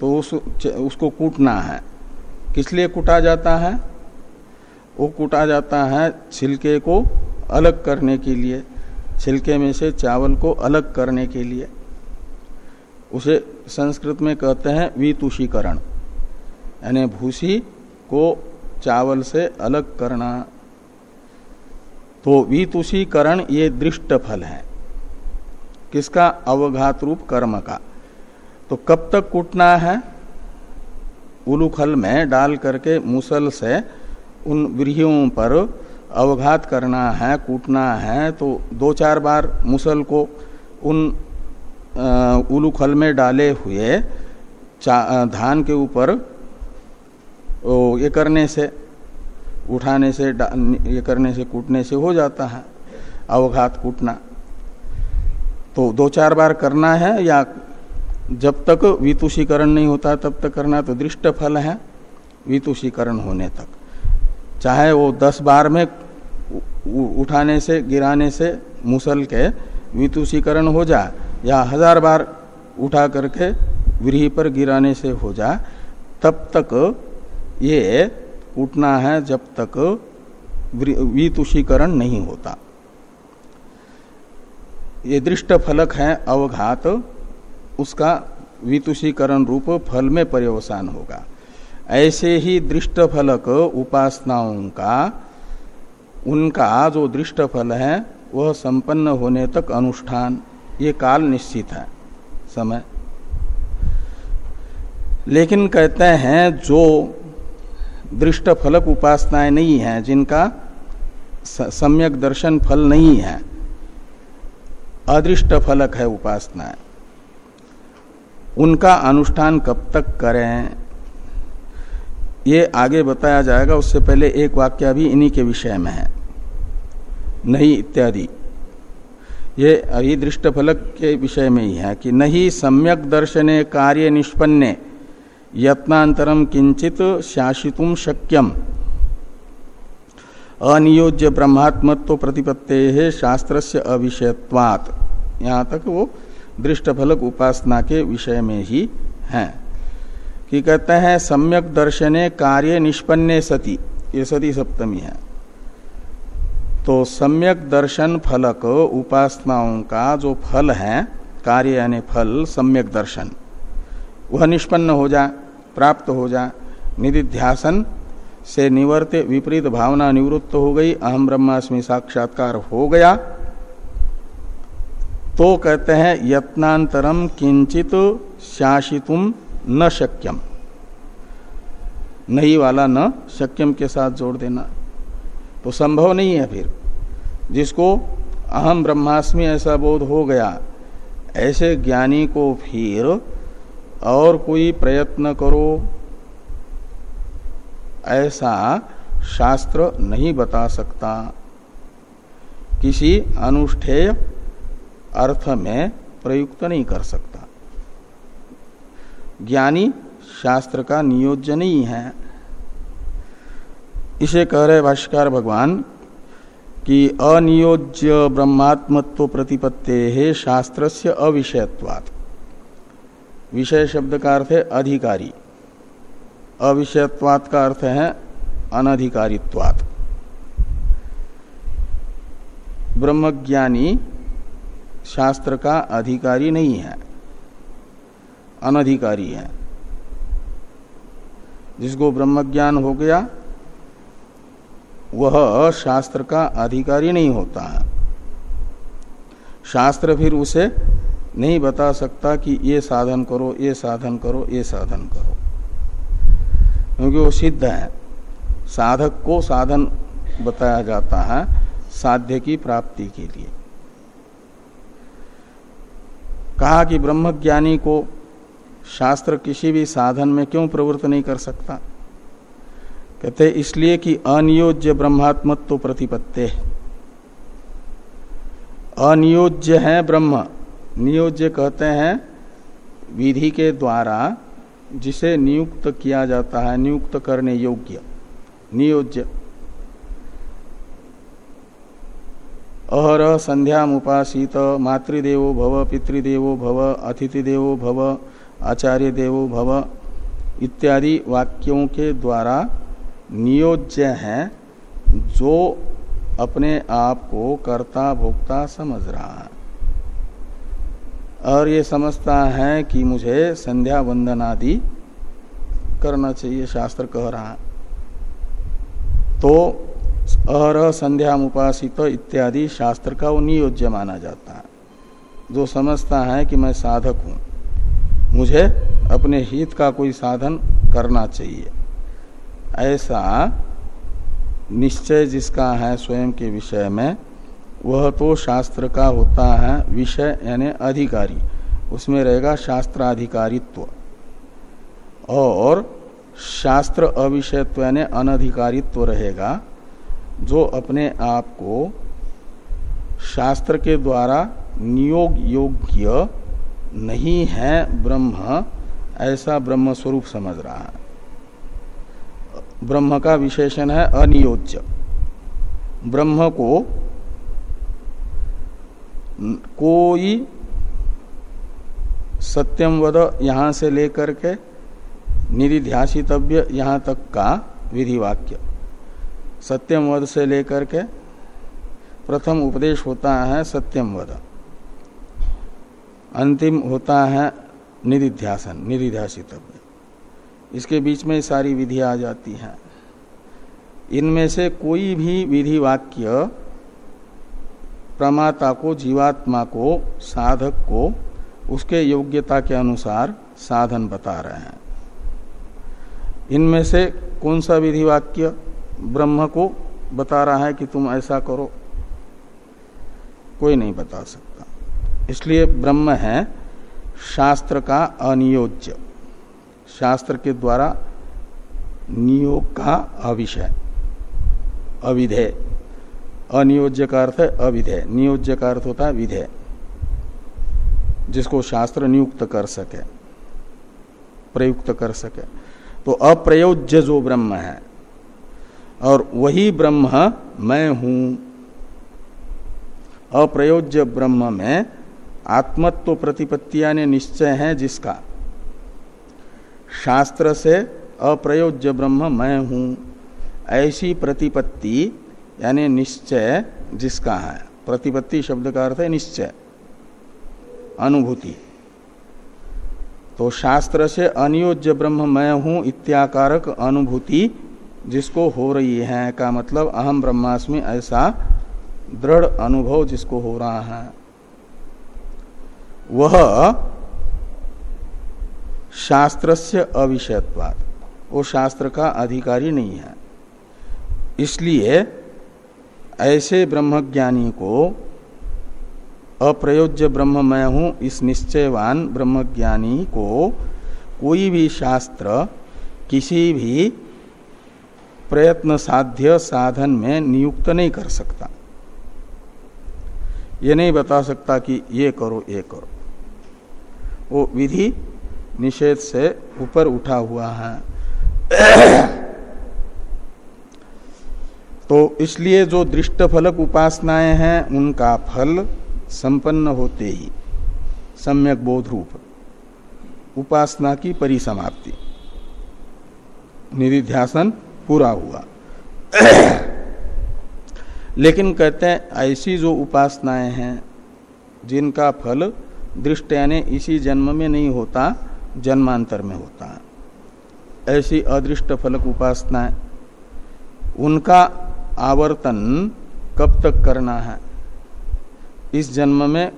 तो उस उसको कूटना है। किस लिए कूटा जाता है? वो कूटा जाता है छिलके को अलग करने के लिए, छिलके में से चावल को अलग करने के लिए। उसे संस्कृत में कहते हैं वितुषीकरण, यानी भूसी को चावल से अलग करना। तो वितुषीकरण ये दृष्ट फल है। किसका? अवघात रूप कर्म का। तो कब तक कूटना है? उलूखल में डाल करके मुसल से उन व्रीहियों पर अवघात करना है, कूटना है तो दो चार बार मुसल को उन उलूखल में डाले हुए धान के ऊपर ये करने से उठाने से ये करने से, कूटने से हो जाता है अवघात कूटना। तो दो चार बार करना है या जब तक वितुषीकरण नहीं होता, तब तक करना तो दृष्ट फल है वितुषीकरण होने तक। चाहे वो दस बार में उठाने से, गिराने से मुसल के वितुषीकरण हो जाए या हज़ार बार उठा करके व्रीही पर गिराने से हो जाए तब तक ये उठना है जब तक वितुषीकरण नहीं होता। ये दृष्ट फलक है अवघात, उसका वितुषीकरण रूप फल में पर्यवसान होगा। ऐसे ही दृष्ट फलक उपासनाओं का, उनका जो दृष्ट फल है, वह संपन्न होने तक अनुष्ठान, ये काल निश्चित है, समय। लेकिन कहते हैं, जो दृष्ट फलक उपासनाएँ नहीं है, जिनका सम्यक दर्शन फल नहीं है। अदृष्ट फलक है उपासनाएँ। उनका अनुष्ठान कब तक करें? ये आगे बताया जाएगा, उससे पहले एक वाक्य भी इन्हीं के विषय में है। नहीं इत्यादि। ये अभी दृष्ट फलक के विषय में ही है कि नहीं सम्यक दर्शने कार्य निष्पन्ने। यत्नांतरम किंचित शासितुम शक्यम। अनियोज्य ब्रह्मात्मत्व प्रतिपत्ते है शास्त्र से अविषयत्वात। यहाँ तक वो दृष्ट फलक उपासना के विषय में ही है। कि कहते हैं, सम्यक दर्शने कार्य निष्पन्ने सती। ये सती सप्तमी है। तो सम्यक दर्शन फलक उपासनाओं का जो फल है, कार्य यानी फल, सम्यक दर्शन। वह निष्पन्न हो जाए प्राप्त हो जाए निधिध्यासन से निवर्त विपरीत भावना निवृत्त हो गई। अहम ब्रह्मास्मि साक्षात्कार हो गया। तो कहते हैं, यत्नांतरम किंचित शासितुम न शक्यम। नहीं वाला न शक्यम के साथ जोड़ देना। तो संभव नहीं है फिर। जिसको अहम ब्रह्मास्मि ऐसा बोध हो गया, ऐसे ज्ञानी को फिर और कोई प्रयत्न करो। ऐसा शास्त्र नहीं बता सकता। किसी अनुष्ठेय अर्थ में प्रयुक्त नहीं कर सकता। ज्ञानी शास्त्र का नियोज्य नहीं है। इसे कह रहे भाष्कर भगवान कि अनियोज्य ब्रह्मात्मत्व प्रतिपत्ते है शास्त्र से अविषयत्वात्। विषय शब्द का अर्थ है अधिकारी। अविषयत्वात् का अर्थ है अनधिकारित्वात्। ब्रह्मज्ञानी शास्त्र का अधिकारी नहीं है। अनधिकारी है। जिसको ब्रह्मज्ञान हो गया, वह शास्त्र का अधिकारी नहीं होता है। शास्त्र फिर उसे नहीं बता सकता कि ये साधन करो, ये साधन करो, ये साधन करो। क्योंकि वो सिद्ध है। साधक को साधन बताया जाता है साध्य की प्राप्ति के लिए। कहा कि ब्रह्मज्ञानी को शास्त्र किसी भी साधन में क्यों प्रवृत्त नहीं कर सकता? कहते, इसलिए कि अनियोज्य ब्रह्मात्मत्व प्रतिपत्ते अनियोज्य है ब्रह्म। नियोज्य कहते हैं विधि के द्वारा जिसे नियुक्त किया जाता है, नियुक्त करने योग्य, नियोज्य। अहर संध्या उपासित, मातृदेवो भव, पितृदेवो भव, अतिथिदेवो भव आचार्य देवो भव इत्यादि वाक्यों के द्वारा नियोज्य है, जो अपने आप को कर्ता भोक्ता समझ रहा है। और ये समझता है कि मुझे संध्या वंदन आदि करना चाहिए, शास्त्र कह रहा तो अर संध्या उपासित इत्यादि शास्त्र का वो नियोज्य माना जाता है। जो समझता है कि मैं साधक हूँ, मुझे अपने हित का कोई साधन करना चाहिए। ऐसा निश्चय जिसका है स्वयं के विषय में वह तो शास्त्र का होता है विषय यानी अधिकारी। उसमें रहेगा शास्त्राधिकारित्व। और शास्त्र अविषयत्व यानी अनधिकारित्व रहेगा, जो अपने आप को शास्त्र के द्वारा नियोग योग्य नहीं है ब्रह्म, ऐसा ब्रह्म स्वरूप समझ रहा है। ब्रह्म का विशेषण है अनियोज्य। ब्रह्म को कोई सत्यम वद यहाँ से लेकर के निधिध्यासितव्य यहाँ तक का विधि वाक्य सत्यम वद से लेकर के प्रथम उपदेश होता है सत्यम वद। अंतिम होता है निधिध्यासन निधिध्यासितव्य इसके बीच में सारी विधि आ जाती हैं। इनमें से कोई भी विधि वाक्य प्रमाता को, जीवात्मा को, साधक को, उसके योग्यता के अनुसार साधन बता रहे हैं। इनमें से कौन सा विधि वाक्य ब्रह्म को बता रहा है कि तुम ऐसा करो? कोई नहीं बता सकता। इसलिए ब्रह्म है शास्त्र का अनियोज्य। शास्त्र के द्वारा नियोग का अविषय, अविधेय। अनियोज्य का अर्थ है अविधेय। नियोज्य का अर्थ होता है विधेय। जिसको शास्त्र नियुक्त कर सके, प्रयुक्त कर सके। तो अप्रयोज्य जो ब्रह्म है, और वही ब्रह्म मैं हूँ। अप्रयोज्य ब्रह्म में आत्मत्व प्रतिपत्तियाँ निश्चय है जिसका? शास्त्र से अप्रयोज्य ब्रह्म मैं हूँ। ऐसी प्रतिपत्ति यानी निश्चय जिसका है। प्रतिपत्ति शब्द का अर्थ है निश्चय। अनुभूति। तो शास्त्र से अनियोज्य ब्रह्म मैं हूँ इत्याकारक अनुभूति जिसको हो रही है का मतलब अहम ब्रह्मास्मि ऐसा दृढ़ अनुभव जिसको हो रहा है। वह शास्त्र से अविषयत्वाद वो शास्त्र का अधिकारी नहीं है। इसलिए ऐसे ब्रह्मज्ञानी को अप्रयोज्य ब्रह्म मैं हूँ, इस निश्चयवान ब्रह्मज्ञानी को कोई भी शास्त्र, किसी भी प्रयत्न साध्य साधन में नियुक्त नहीं कर सकता। ये नहीं बता सकता कि ये करो ये करो। वो विधि निषेध से ऊपर उठा हुआ है। तो इसलिए जो दृष्ट फलक उपासनाएँ हैं, उनका फल संपन्न होते ही, सम्यक बोध रूप उपासना की परिसमाप्ति। निधिध्यासन पूरा हुआ। लेकिन कहते हैं, ऐसी जो उपासनाएँ हैं, जिनका फल दृष्ट यानी इसी जन्म में नहीं होता, जन्मांतर में होता। है ऐसी अदृष्ट फलक उपासनाएँ, उनका आवर्तन कब तक करना है? इस जन्म में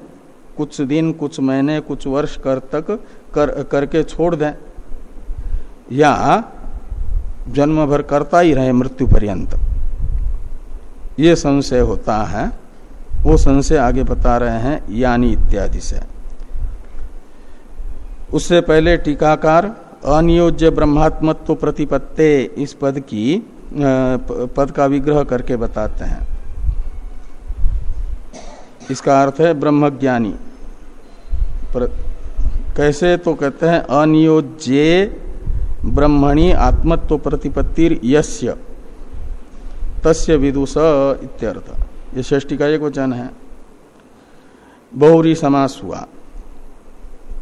कुछ दिन, कुछ महीने, कुछ वर्ष कर तक कर, करके छोड़ दें। या जन्म भर करता ही रहे मृत्यु पर्यंत। ये संशय होता है। वो संशय आगे बता रहे हैं, यानी इत्यादि से। उससे पहले टीकाकार, अनियोज्य ब्रह्मात्मत्व प्रतिपत्ते इस पद की पद का विग्रह करके बताते हैं। इसका अर्थ है ब्रह्मज्ञानी। पर कैसे तो कहते हैं, अनियोज्य ब्रह्मणी आत्मत्व प्रतिपत्तिर यस्य। तस्य विदुष इत्यर्थ। ये षष्टि का एक वचन है। बहुरी समास हुआ।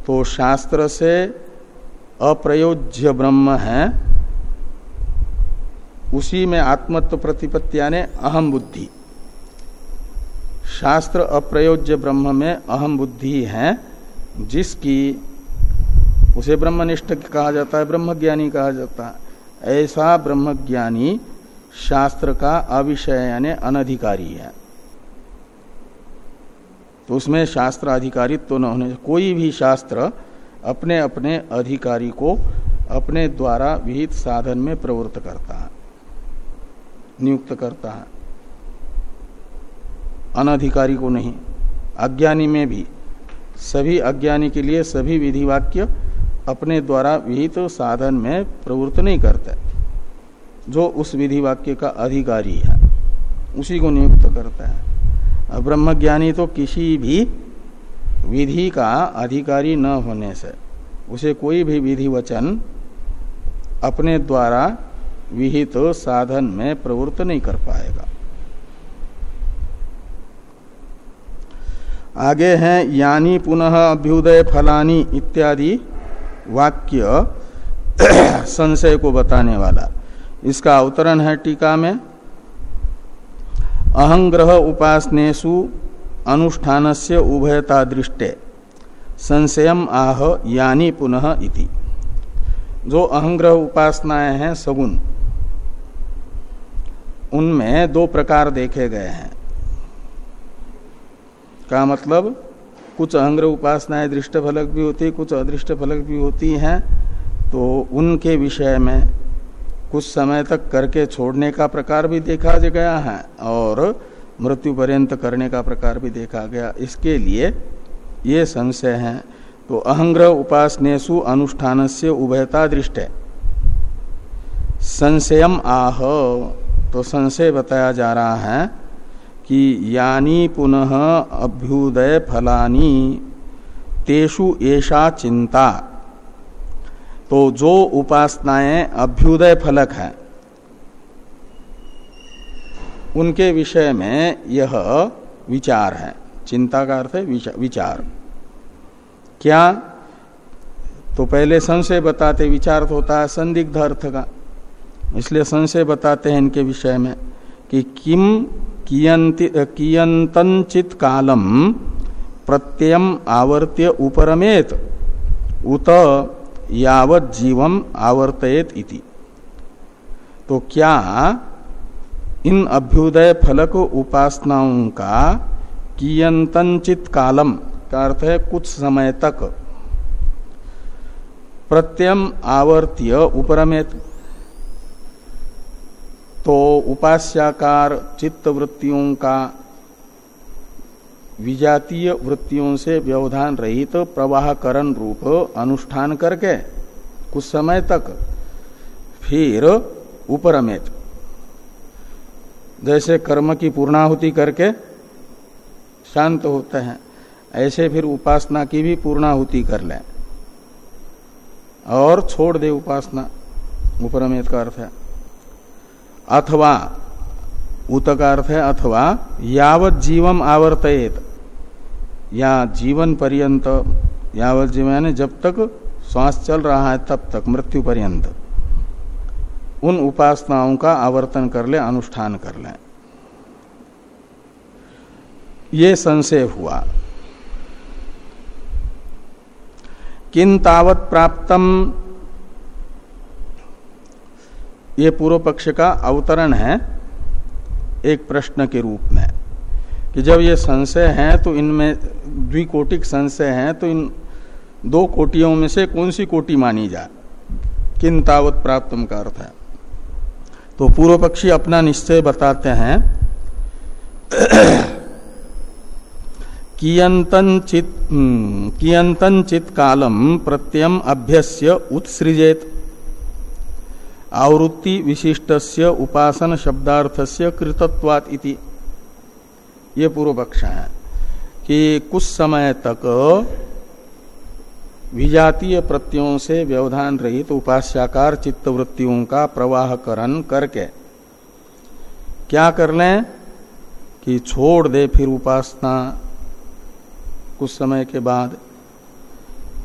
तो शास्त्र से अप्रयोज्य ब्रह्म है। उसी में आत्मत्व प्रतिपत्ति, यानी अहम बुद्धि। शास्त्र अप्रयोज्य ब्रह्म में अहम बुद्धि है, जिसकी उसे ब्रह्मनिष्ठ कहा जाता है, ब्रह्मज्ञानी कहा जाता है। ऐसा ब्रह्मज्ञानी शास्त्र का अविषय, यानी अनधिकारी है। तो उसमें शास्त्र अधिकारित्व तो न होने, कोई भी शास्त्र अपने अपने अधिकारी को अपने द्वारा विहित साधन में प्रवृत्त करता है। नियुक्त करता है। अनधिकारी को नहीं। अज्ञानी में भी। सभी अज्ञानी के लिए सभी विधि वाक्य अपने द्वारा विहित तो साधन में प्रवृत्त नहीं करते। जो उस विधि वाक्य का अधिकारी है, उसी को नियुक्त करता है। ब्रह्मज्ञानी तो किसी भी विधि का अधिकारी न होने से, उसे कोई भी विधि वचन अपने द्वारा विहित तो साधन में प्रवृत्त नहीं कर पाएगा। आगे हैं, यानी पुनः अभ्युदय, फलानी इत्यादि वाक्य <clears throat> संशय को बताने वाला। इसका अवतरण है टीका में। अहंग्रह उपासनेशु अनुष्ठान से उभयता दृष्टे। संशयम आह, यानी पुनः इति। जो अहंग्रह उपासनाएँ हैं, सगुण। उनमें दो प्रकार देखे गए हैं। का मतलब कुछ अहंग्रह उपासनाएँ दृष्ट फलक भी होती, कुछ अदृष्ट फलक भी होती हैं तो उनके विषय में कुछ समय तक करके छोड़ने का प्रकार भी देखा गया है और मृत्यु पर्यंत करने का प्रकार भी देखा गया। इसके लिए ये संशय है। तो अहंग्रह उपासनेशु अनुष्ठान से उभयता दृष्ट। संशयम आह। तो संशय बताया जा रहा है कि यानी पुनः अभ्युदय फलानी, तेषु ऐसा चिंता। तो जो उपासनाएँ अभ्युदय फलक है, उनके विषय में यह विचार है। चिंता का अर्थ है विचार। क्या? तो पहले संशय बताते, विचार तो होता है, संदिग्ध अर्थ का। इसलिए संशय बताते हैं इनके विषय में कि किम कियंतचित कालम प्रत्ययम आवर्त्य उपरमेत, उत यावत जीवम आवर्तयत इति। तो क्या इन अभ्युदय फलक उपासनाओं का कियंतचित कालम का अर्थ है कुछ समय तक प्रत्यम आवर्त्य उपरमेत तो उपास्याकार चित्त वृत्तियों का विजातीय वृत्तियों से व्यवधान रहित तो प्रवाहकरण रूप अनुष्ठान करके कुछ समय तक फिर उपरमेत। जैसे कर्म की पूर्णाहुति करके शांत होते हैं, ऐसे फिर उपासना की भी पूर्णाहुति कर लें। और छोड़ दे उपासना, उपरमेत का अर्थ है। अथवा उत का अर्थ है अथवा यावत जीवम आवर्तयेत। या जीवन पर्यंत यावत जीवन यानी जब तक श्वास चल रहा है तब तक, मृत्यु पर्यंत उन उपासनाओं का आवर्तन कर ले, अनुष्ठान कर ले। ये संशय हुआ। किन तावत प्राप्तम ये पूर्व पक्ष का अवतरण है एक प्रश्न के रूप में कि जब ये संशय है तो इनमें द्विकोटिक संशय है तो इन दो कोटियों में से कौन सी कोटि मानी जाए किन तावत प्राप्त का अर्थ है? तो पूर्व पक्षी अपना निश्चय बताते हैं। कियंतन चित कालम प्रत्यम अभ्यस्य उत्सृजेत। आवृत्ति विशिष्टस्य उपासन शब्दार्थस्य कृतत्वात इति। ये पूर्व पक्ष है कि कुछ समय तक विजातीय प्रत्ययों से व्यवधान रहित तो उपास्याकार चित्त वृत्तियों का प्रवाहकरण करके क्या कर लें कि छोड़ दे फिर उपासना कुछ समय के बाद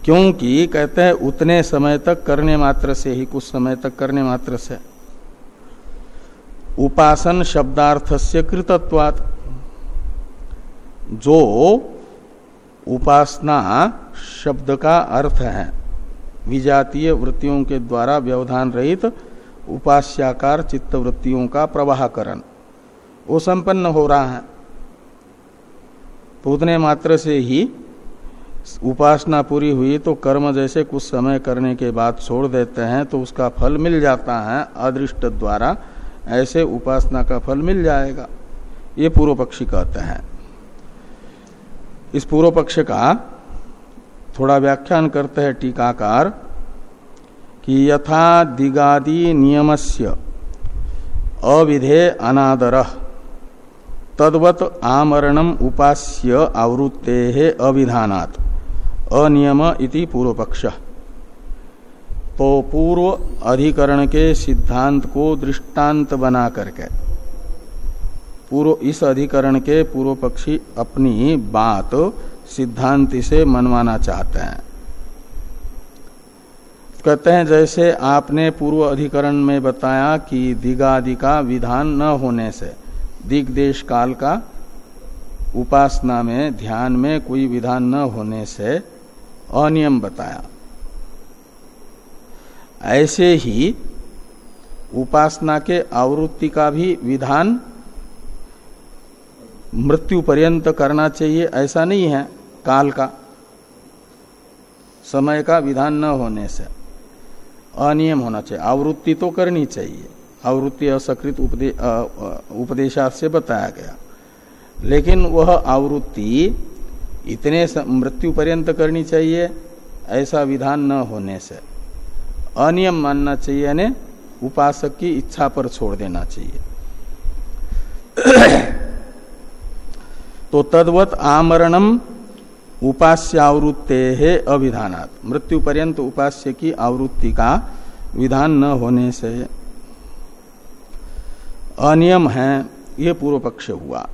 क्योंकि कहते हैं, उतने समय तक करने मात्र से ही, कुछ समय तक करने मात्र से। उपासन शब्दार्थ से कृतत्वात्। जो उपासना शब्द का अर्थ है, विजातीय वृत्तियों के द्वारा व्यवधान रहित उपास्याकार चित्त वृत्तियों का प्रवाहकरण। वो संपन्न हो रहा है। तो उतने मात्र से ही उपासना पूरी हुई तो कर्म जैसे कुछ समय करने के बाद छोड़ देते हैं तो उसका फल मिल जाता है अदृष्ट द्वारा। ऐसे उपासना का फल मिल जाएगा। ये पूर्व पक्षी कहते हैं। इस पूर्व पक्ष का थोड़ा व्याख्यान करते हैं टीकाकार कि यथा दिगादि नियमस्य अविधे अनादर तद्वत आमरणम उपास्य आवृत्ते अविधानात्। अनियम इति पूर्व पक्ष तो पूर्व अधिकरण के सिद्धांत को दृष्टांत बना करके पूर्व इस अधिकरण के पूर्व पक्षी अपनी बात सिद्धांति से मनवाना चाहते हैं। कहते हैं, जैसे आपने पूर्व अधिकरण में बताया कि दिगादि का विधान न होने से, दिग्देश काल का उपासना में, ध्यान में कोई विधान न होने से अनियम बताया। ऐसे ही उपासना के आवृत्ति का भी विधान मृत्यु पर्यंत करना चाहिए ऐसा नहीं है काल का। समय का विधान न होने से अनियम होना चाहिए। आवृत्ति तो करनी चाहिए। आवृत्ति असकृत उपदे, से बताया गया। लेकिन वह आवृत्ति इतने मृत्यु पर्यंत करनी चाहिए, ऐसा विधान न होने से। अनियम मानना चाहिए, यानी उपासक की इच्छा पर छोड़ देना चाहिए। <coughs> तो तद्वत आमरणम उपास्य आवृत्ते है अविधानात्। मृत्यु पर्यंत उपास्य की आवृत्ति का विधान न होने से। अनियम है, ये पूर्व पक्ष हुआ।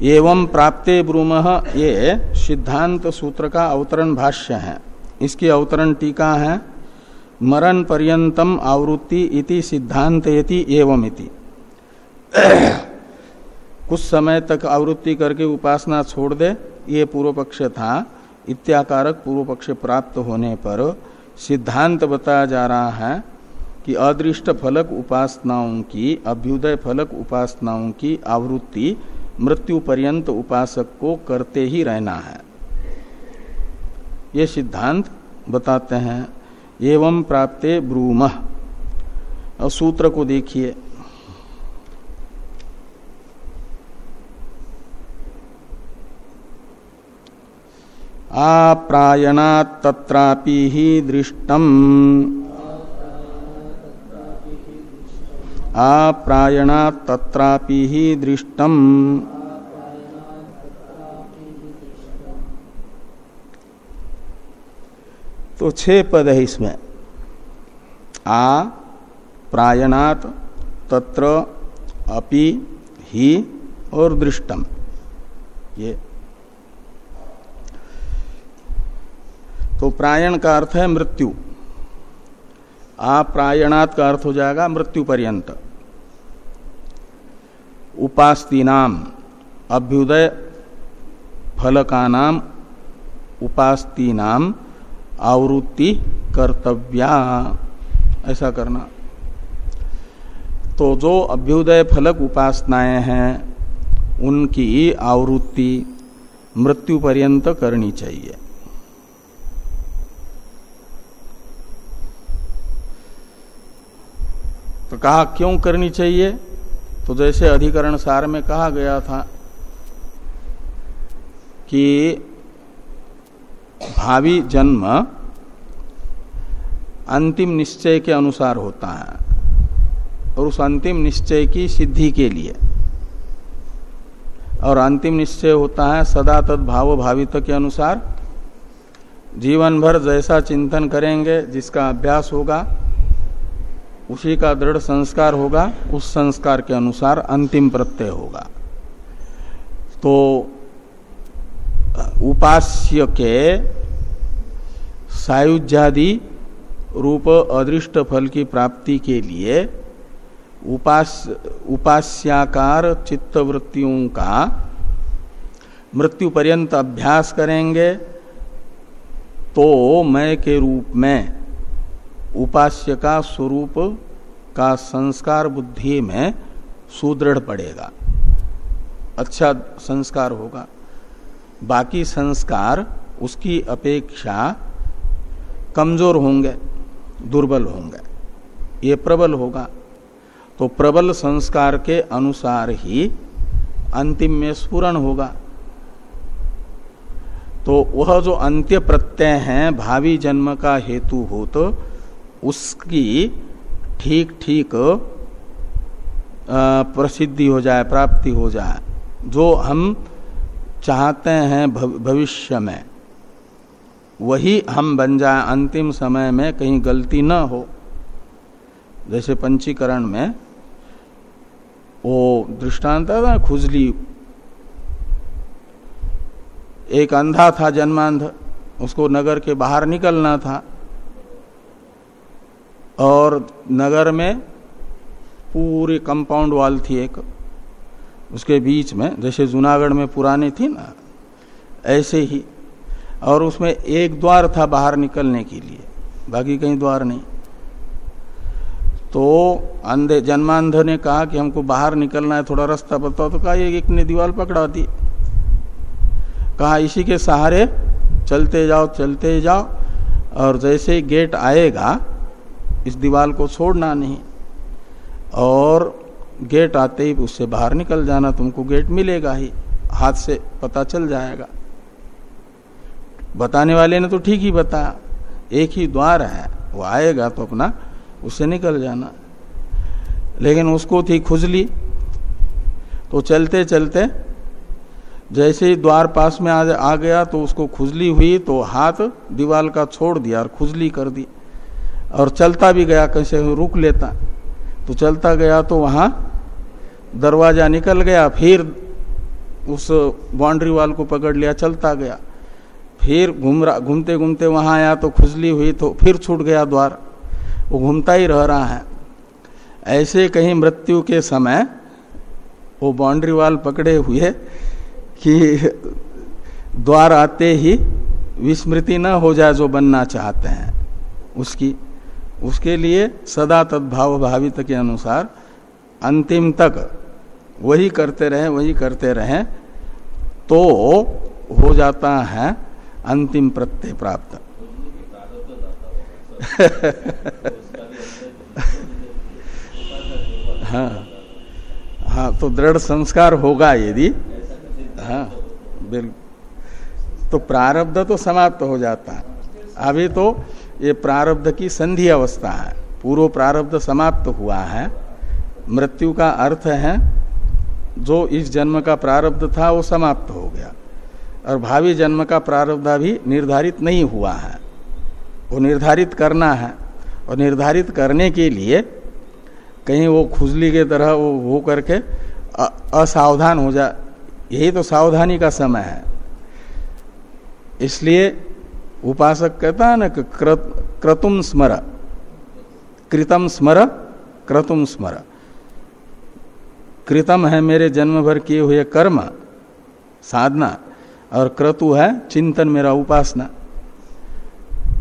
एवं प्राप्ते ब्रूम, ये सिद्धांत सूत्र का अवतरण भाष्य है। इसकी अवतरण टीका है, मरण पर्यंतम आवृत्ति इति सिद्धांत यति एवं इति। कुछ समय तक आवृत्ति करके उपासना छोड़ दे, ये पूर्व पक्ष था। इत्याकारक पूर्व पक्ष प्राप्त होने पर सिद्धांत बताया जा रहा है कि अदृष्ट फलक उपासनाओं की, अभ्युदय फलक उपासनाओं की आवृत्ति मृत्यु पर्यंत उपासक को करते ही रहना है। ये सिद्धांत बताते हैं, एवं प्राप्ते ब्रूम। और सूत्र को देखिए। आप्रायणा तत्रापि ही दृष्टम। आप्रायणा तत्रापि ही दृष्टम। तो छह पद है इसमें। आ, प्रायणात, तत्र, अपि, ही और दृष्टम। ये। तो प्रायण का अर्थ है मृत्यु। प्रायणात का अर्थ हो जाएगा मृत्यु पर्यंत उपास्ती नाम अभ्युदय फल का नाम उपास्ती नाम आवृत्ति कर्तव्या। ऐसा करना। तो जो अभ्युदय फलक उपासनाएँ हैं, उनकी आवृत्ति मृत्यु पर्यंत करनी चाहिए। तो कहा, क्यों करनी चाहिए? तो जैसे अधिकरण सार में कहा गया था कि भावी जन्म अंतिम निश्चय के अनुसार होता है और उस अंतिम निश्चय की सिद्धि के लिए। और अंतिम निश्चय होता है सदा तद भाव भावित के अनुसार। जीवन भर जैसा चिंतन करेंगे, जिसका अभ्यास होगा उसी का दृढ़ संस्कार होगा, उस संस्कार के अनुसार अंतिम प्रत्यय होगा। तो उपास्य के सायुज्यादि रूप अदृष्ट फल की प्राप्ति के लिए उपास, उपास्याकार चित्तवृत्तियों का मृत्यु पर्यंत अभ्यास करेंगे तो मैं के रूप में उपास्य का स्वरूप का संस्कार बुद्धि में सुदृढ़ पड़ेगा। अच्छा संस्कार होगा। बाकी संस्कार, उसकी अपेक्षा कमज़ोर होंगे, दुर्बल होंगे। ये प्रबल होगा। तो प्रबल संस्कार के अनुसार ही अंतिम में स्पुरण होगा। तो वह जो अंत्य प्रत्यय है, भावी जन्म का हेतु हो तो उसकी ठीक ठीक प्रसिद्धि हो जाए, प्राप्ति हो जाए, जो हम चाहते हैं भविष्य में। वही हम बन जाए अंतिम समय में कहीं गलती न हो। जैसे पंचीकरण में वो दृष्टांत था खुजली। एक अंधा था जन्मांध, उसको नगर के बाहर निकलना था। और नगर में पूरी कंपाउंड वॉल थी एक। उसके बीच में, जैसे जूनागढ़ में पुरानी थी ना, ऐसे ही। और उसमें एक द्वार था बाहर निकलने के लिए, बाकी कहीं द्वार नहीं। तो अंधे जन्मांध ने कहा कि हमको बाहर निकलना है, थोड़ा रास्ता बताओ तो कहा, एक ने दीवार पकड़ा दी। कहा, इसी के सहारे चलते जाओ चलते जाओ, और जैसे गेट आएगा इस दीवार को छोड़ना नहीं। और गेट आते ही उससे बाहर निकल जाना तुमको गेट मिलेगा ही। हाथ से पता चल जाएगा। बताने वाले ने तो ठीक ही बताया। एक ही द्वार है वो आएगा तो अपना उससे निकल जाना। लेकिन उसको थी खुजली। तो चलते चलते जैसे ही द्वार पास में आ, आ गया तो उसको खुजली हुई तो हाथ दीवाल का छोड़ दिया और खुजली कर दी। और चलता भी गया, कैसे रुक लेता। तो चलता गया तो वहाँ दरवाज़ा निकल गया, फिर उस बाउंड्री वाल को पकड़ लिया, चलता गया। फिर घूम रहा घूमते घूमते वहाँ आया तो खुजली हुई तो फिर छूट गया द्वार। वो घूमता ही रह रहा है। ऐसे कहीं मृत्यु के समय वो बाउंड्री वाल पकड़े हुए कि द्वार आते ही विस्मृति न हो जाए जो बनना चाहते हैं। उसकी उसके लिए सदा तद्भाव भावित के अनुसार अंतिम तक वही करते रहे, वही करते रहे तो हो जाता है अंतिम प्रत्यय प्राप्त। <laughs> हाँ हाँ तो दृढ़ संस्कार होगा यदि हाँ बिल्कुल तो प्रारब्ध तो समाप्त हो जाता। है अभी तो ये प्रारब्ध की संधि अवस्था है। पूर्व प्रारब्ध समाप्त हुआ है। मृत्यु का अर्थ है, जो इस जन्म का प्रारब्ध था, वो समाप्त हो गया। और भावी जन्म का प्रारब्ध भी निर्धारित नहीं हुआ है। वो निर्धारित करना है। और निर्धारित करने के लिए कहीं वो खुजली के तरह वो हो करके असावधान हो जा। यही तो सावधानी का समय है। इसलिए उपासक कहता है ना कि क्रतुम स्मर, कृतम स्मर, क्रतुम स्मर। कृतम है मेरे जन्म भर किए हुए कर्म, साधना, और क्रतु है चिंतन मेरा उपासना।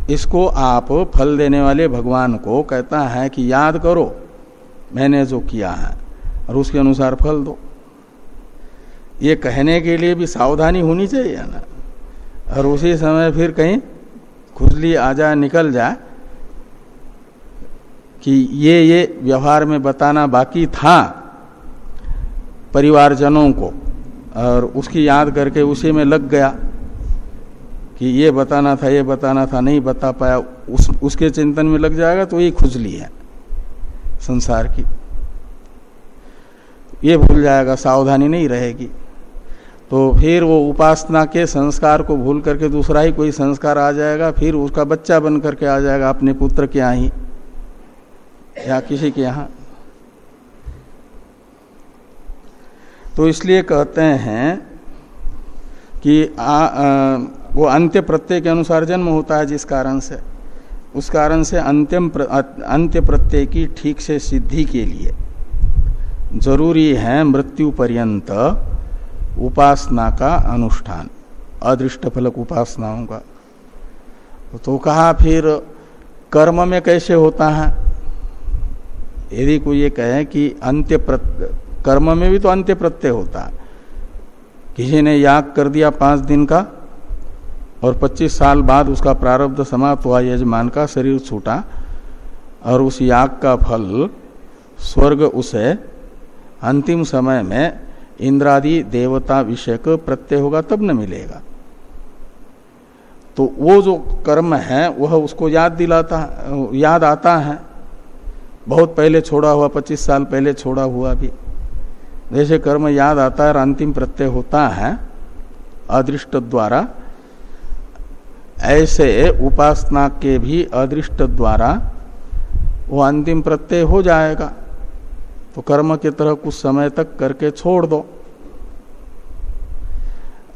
इसको आप फल देने वाले भगवान को कहता है कि याद करो, मैंने जो किया है, और उसके अनुसार फल दो। ये कहने के लिए भी सावधानी होनी चाहिए ना। और उसी समय फिर कहीं खुजली आ जाए, निकल जाए कि ये ये व्यवहार में बताना बाकी था परिवारजनों को। और उसकी याद करके उसी में लग गया कि ये बताना था, ये बताना था, नहीं बता पाया। उस, उसके चिंतन में लग जाएगा तो ये खुजली है संसार की। ये भूल जाएगा, सावधानी नहीं रहेगी। तो फिर वो उपासना के संस्कार को भूल करके दूसरा ही कोई संस्कार आ जाएगा फिर उसका बच्चा बन करके आ जाएगा अपने पुत्र के यहाँ ही या किसी के यहाँ। तो इसलिए कहते हैं कि आ, आ, वो अंत्य प्रत्यय के अनुसार जन्म होता है जिस कारण से। उस कारण से अंत्यम अंत्य प्रत्यय की ठीक से सिद्धि के लिए ज़रूरी है मृत्यु पर्यंत उपासना का अनुष्ठान अदृष्ट फलक उपासनाओं का। तो कहा फिर, कर्म में कैसे होता है? यदि कोई ये कहे कि अंत्य कर्म में भी तो अंत्य प्रत्यय होता है। किसी ने याग कर दिया पाँच दिन का, और 25 साल बाद उसका प्रारब्ध समाप्त हुआ, यजमान का शरीर छूटा, और उस याग का फल, स्वर्ग उसे अंतिम समय में इंद्रादि देवता विषयक प्रत्यय होगा, तब न मिलेगा। तो वो जो कर्म है, वह उसको याद दिलाता, याद आता है। बहुत पहले छोड़ा हुआ, पच्चीस साल पहले छोड़ा हुआ भी। जैसे कर्म याद आता है, अंतिम प्रत्यय होता है, अदृष्ट द्वारा, ऐसे उपासना के भी अदृष्ट द्वारा वो अंतिम प्रत्यय हो जाएगा। तो कर्म की तरह कुछ समय तक करके छोड़ दो।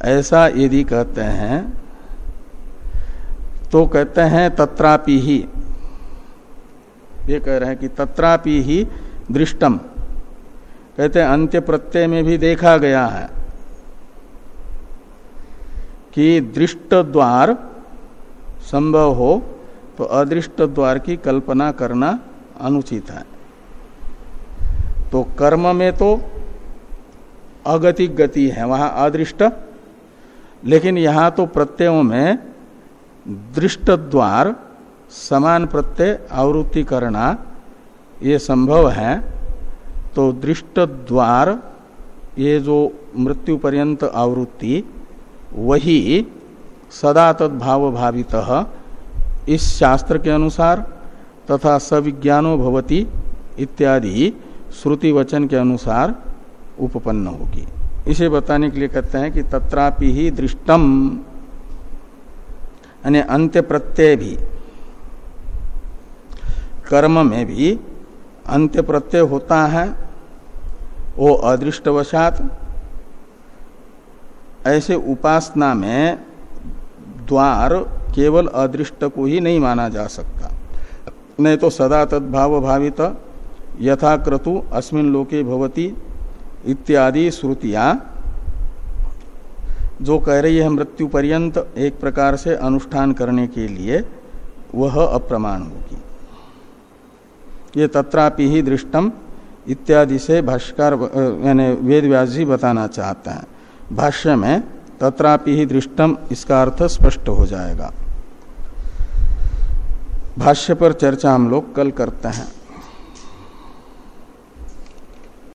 ऐसा यदि कहते हैं तो कहते हैं तत्रापि ही। ये कह रहे हैं कि तत्रापि ही दृष्टम। कहते हैं, अंत्य प्रत्यय में भी देखा गया है कि दृष्ट द्वार संभव हो तो अदृष्ट द्वार की कल्पना करना अनुचित है। तो कर्म में तो अगतिक गति है, वहाँ अदृष्ट। लेकिन यहाँ तो प्रत्ययों में दृष्ट द्वार समान प्रत्यय आवृत्ति करना ये संभव है। तो दृष्ट द्वार ये जो मृत्यु पर्यंत आवृत्ति, वही सदा तद्भाव भावित इस शास्त्र के अनुसार तथा सविज्ञानो भवती इत्यादि श्रुति वचन के अनुसार उपपन्न होगी। इसे बताने के लिए कहते हैं कि तत्रापि ही दृष्टम, यानी अंत्य प्रत्यय भी, कर्म में भी अंत्य प्रत्यय होता है, वो अदृष्टवशात, ऐसे उपासना में द्वार केवल अदृष्ट को ही नहीं माना जा सकता। नहीं तो सदा तद्भाव भावित यथा क्रतु अस्मिन लोके भवती इत्यादि श्रुतियाँ। जो कह रही है मृत्यु पर्यंत एक प्रकार से अनुष्ठान करने के लिए, वह अप्रमाण होगी। ये तत्रापि ही दृष्टम इत्यादि से भाष्यकार यानी वेद व्यास जी बताना चाहते हैं। भाष्य में तत्रापि ही दृष्टम इसका अर्थ स्पष्ट हो जाएगा। भाष्य पर चर्चा हम लोग कल करते हैं।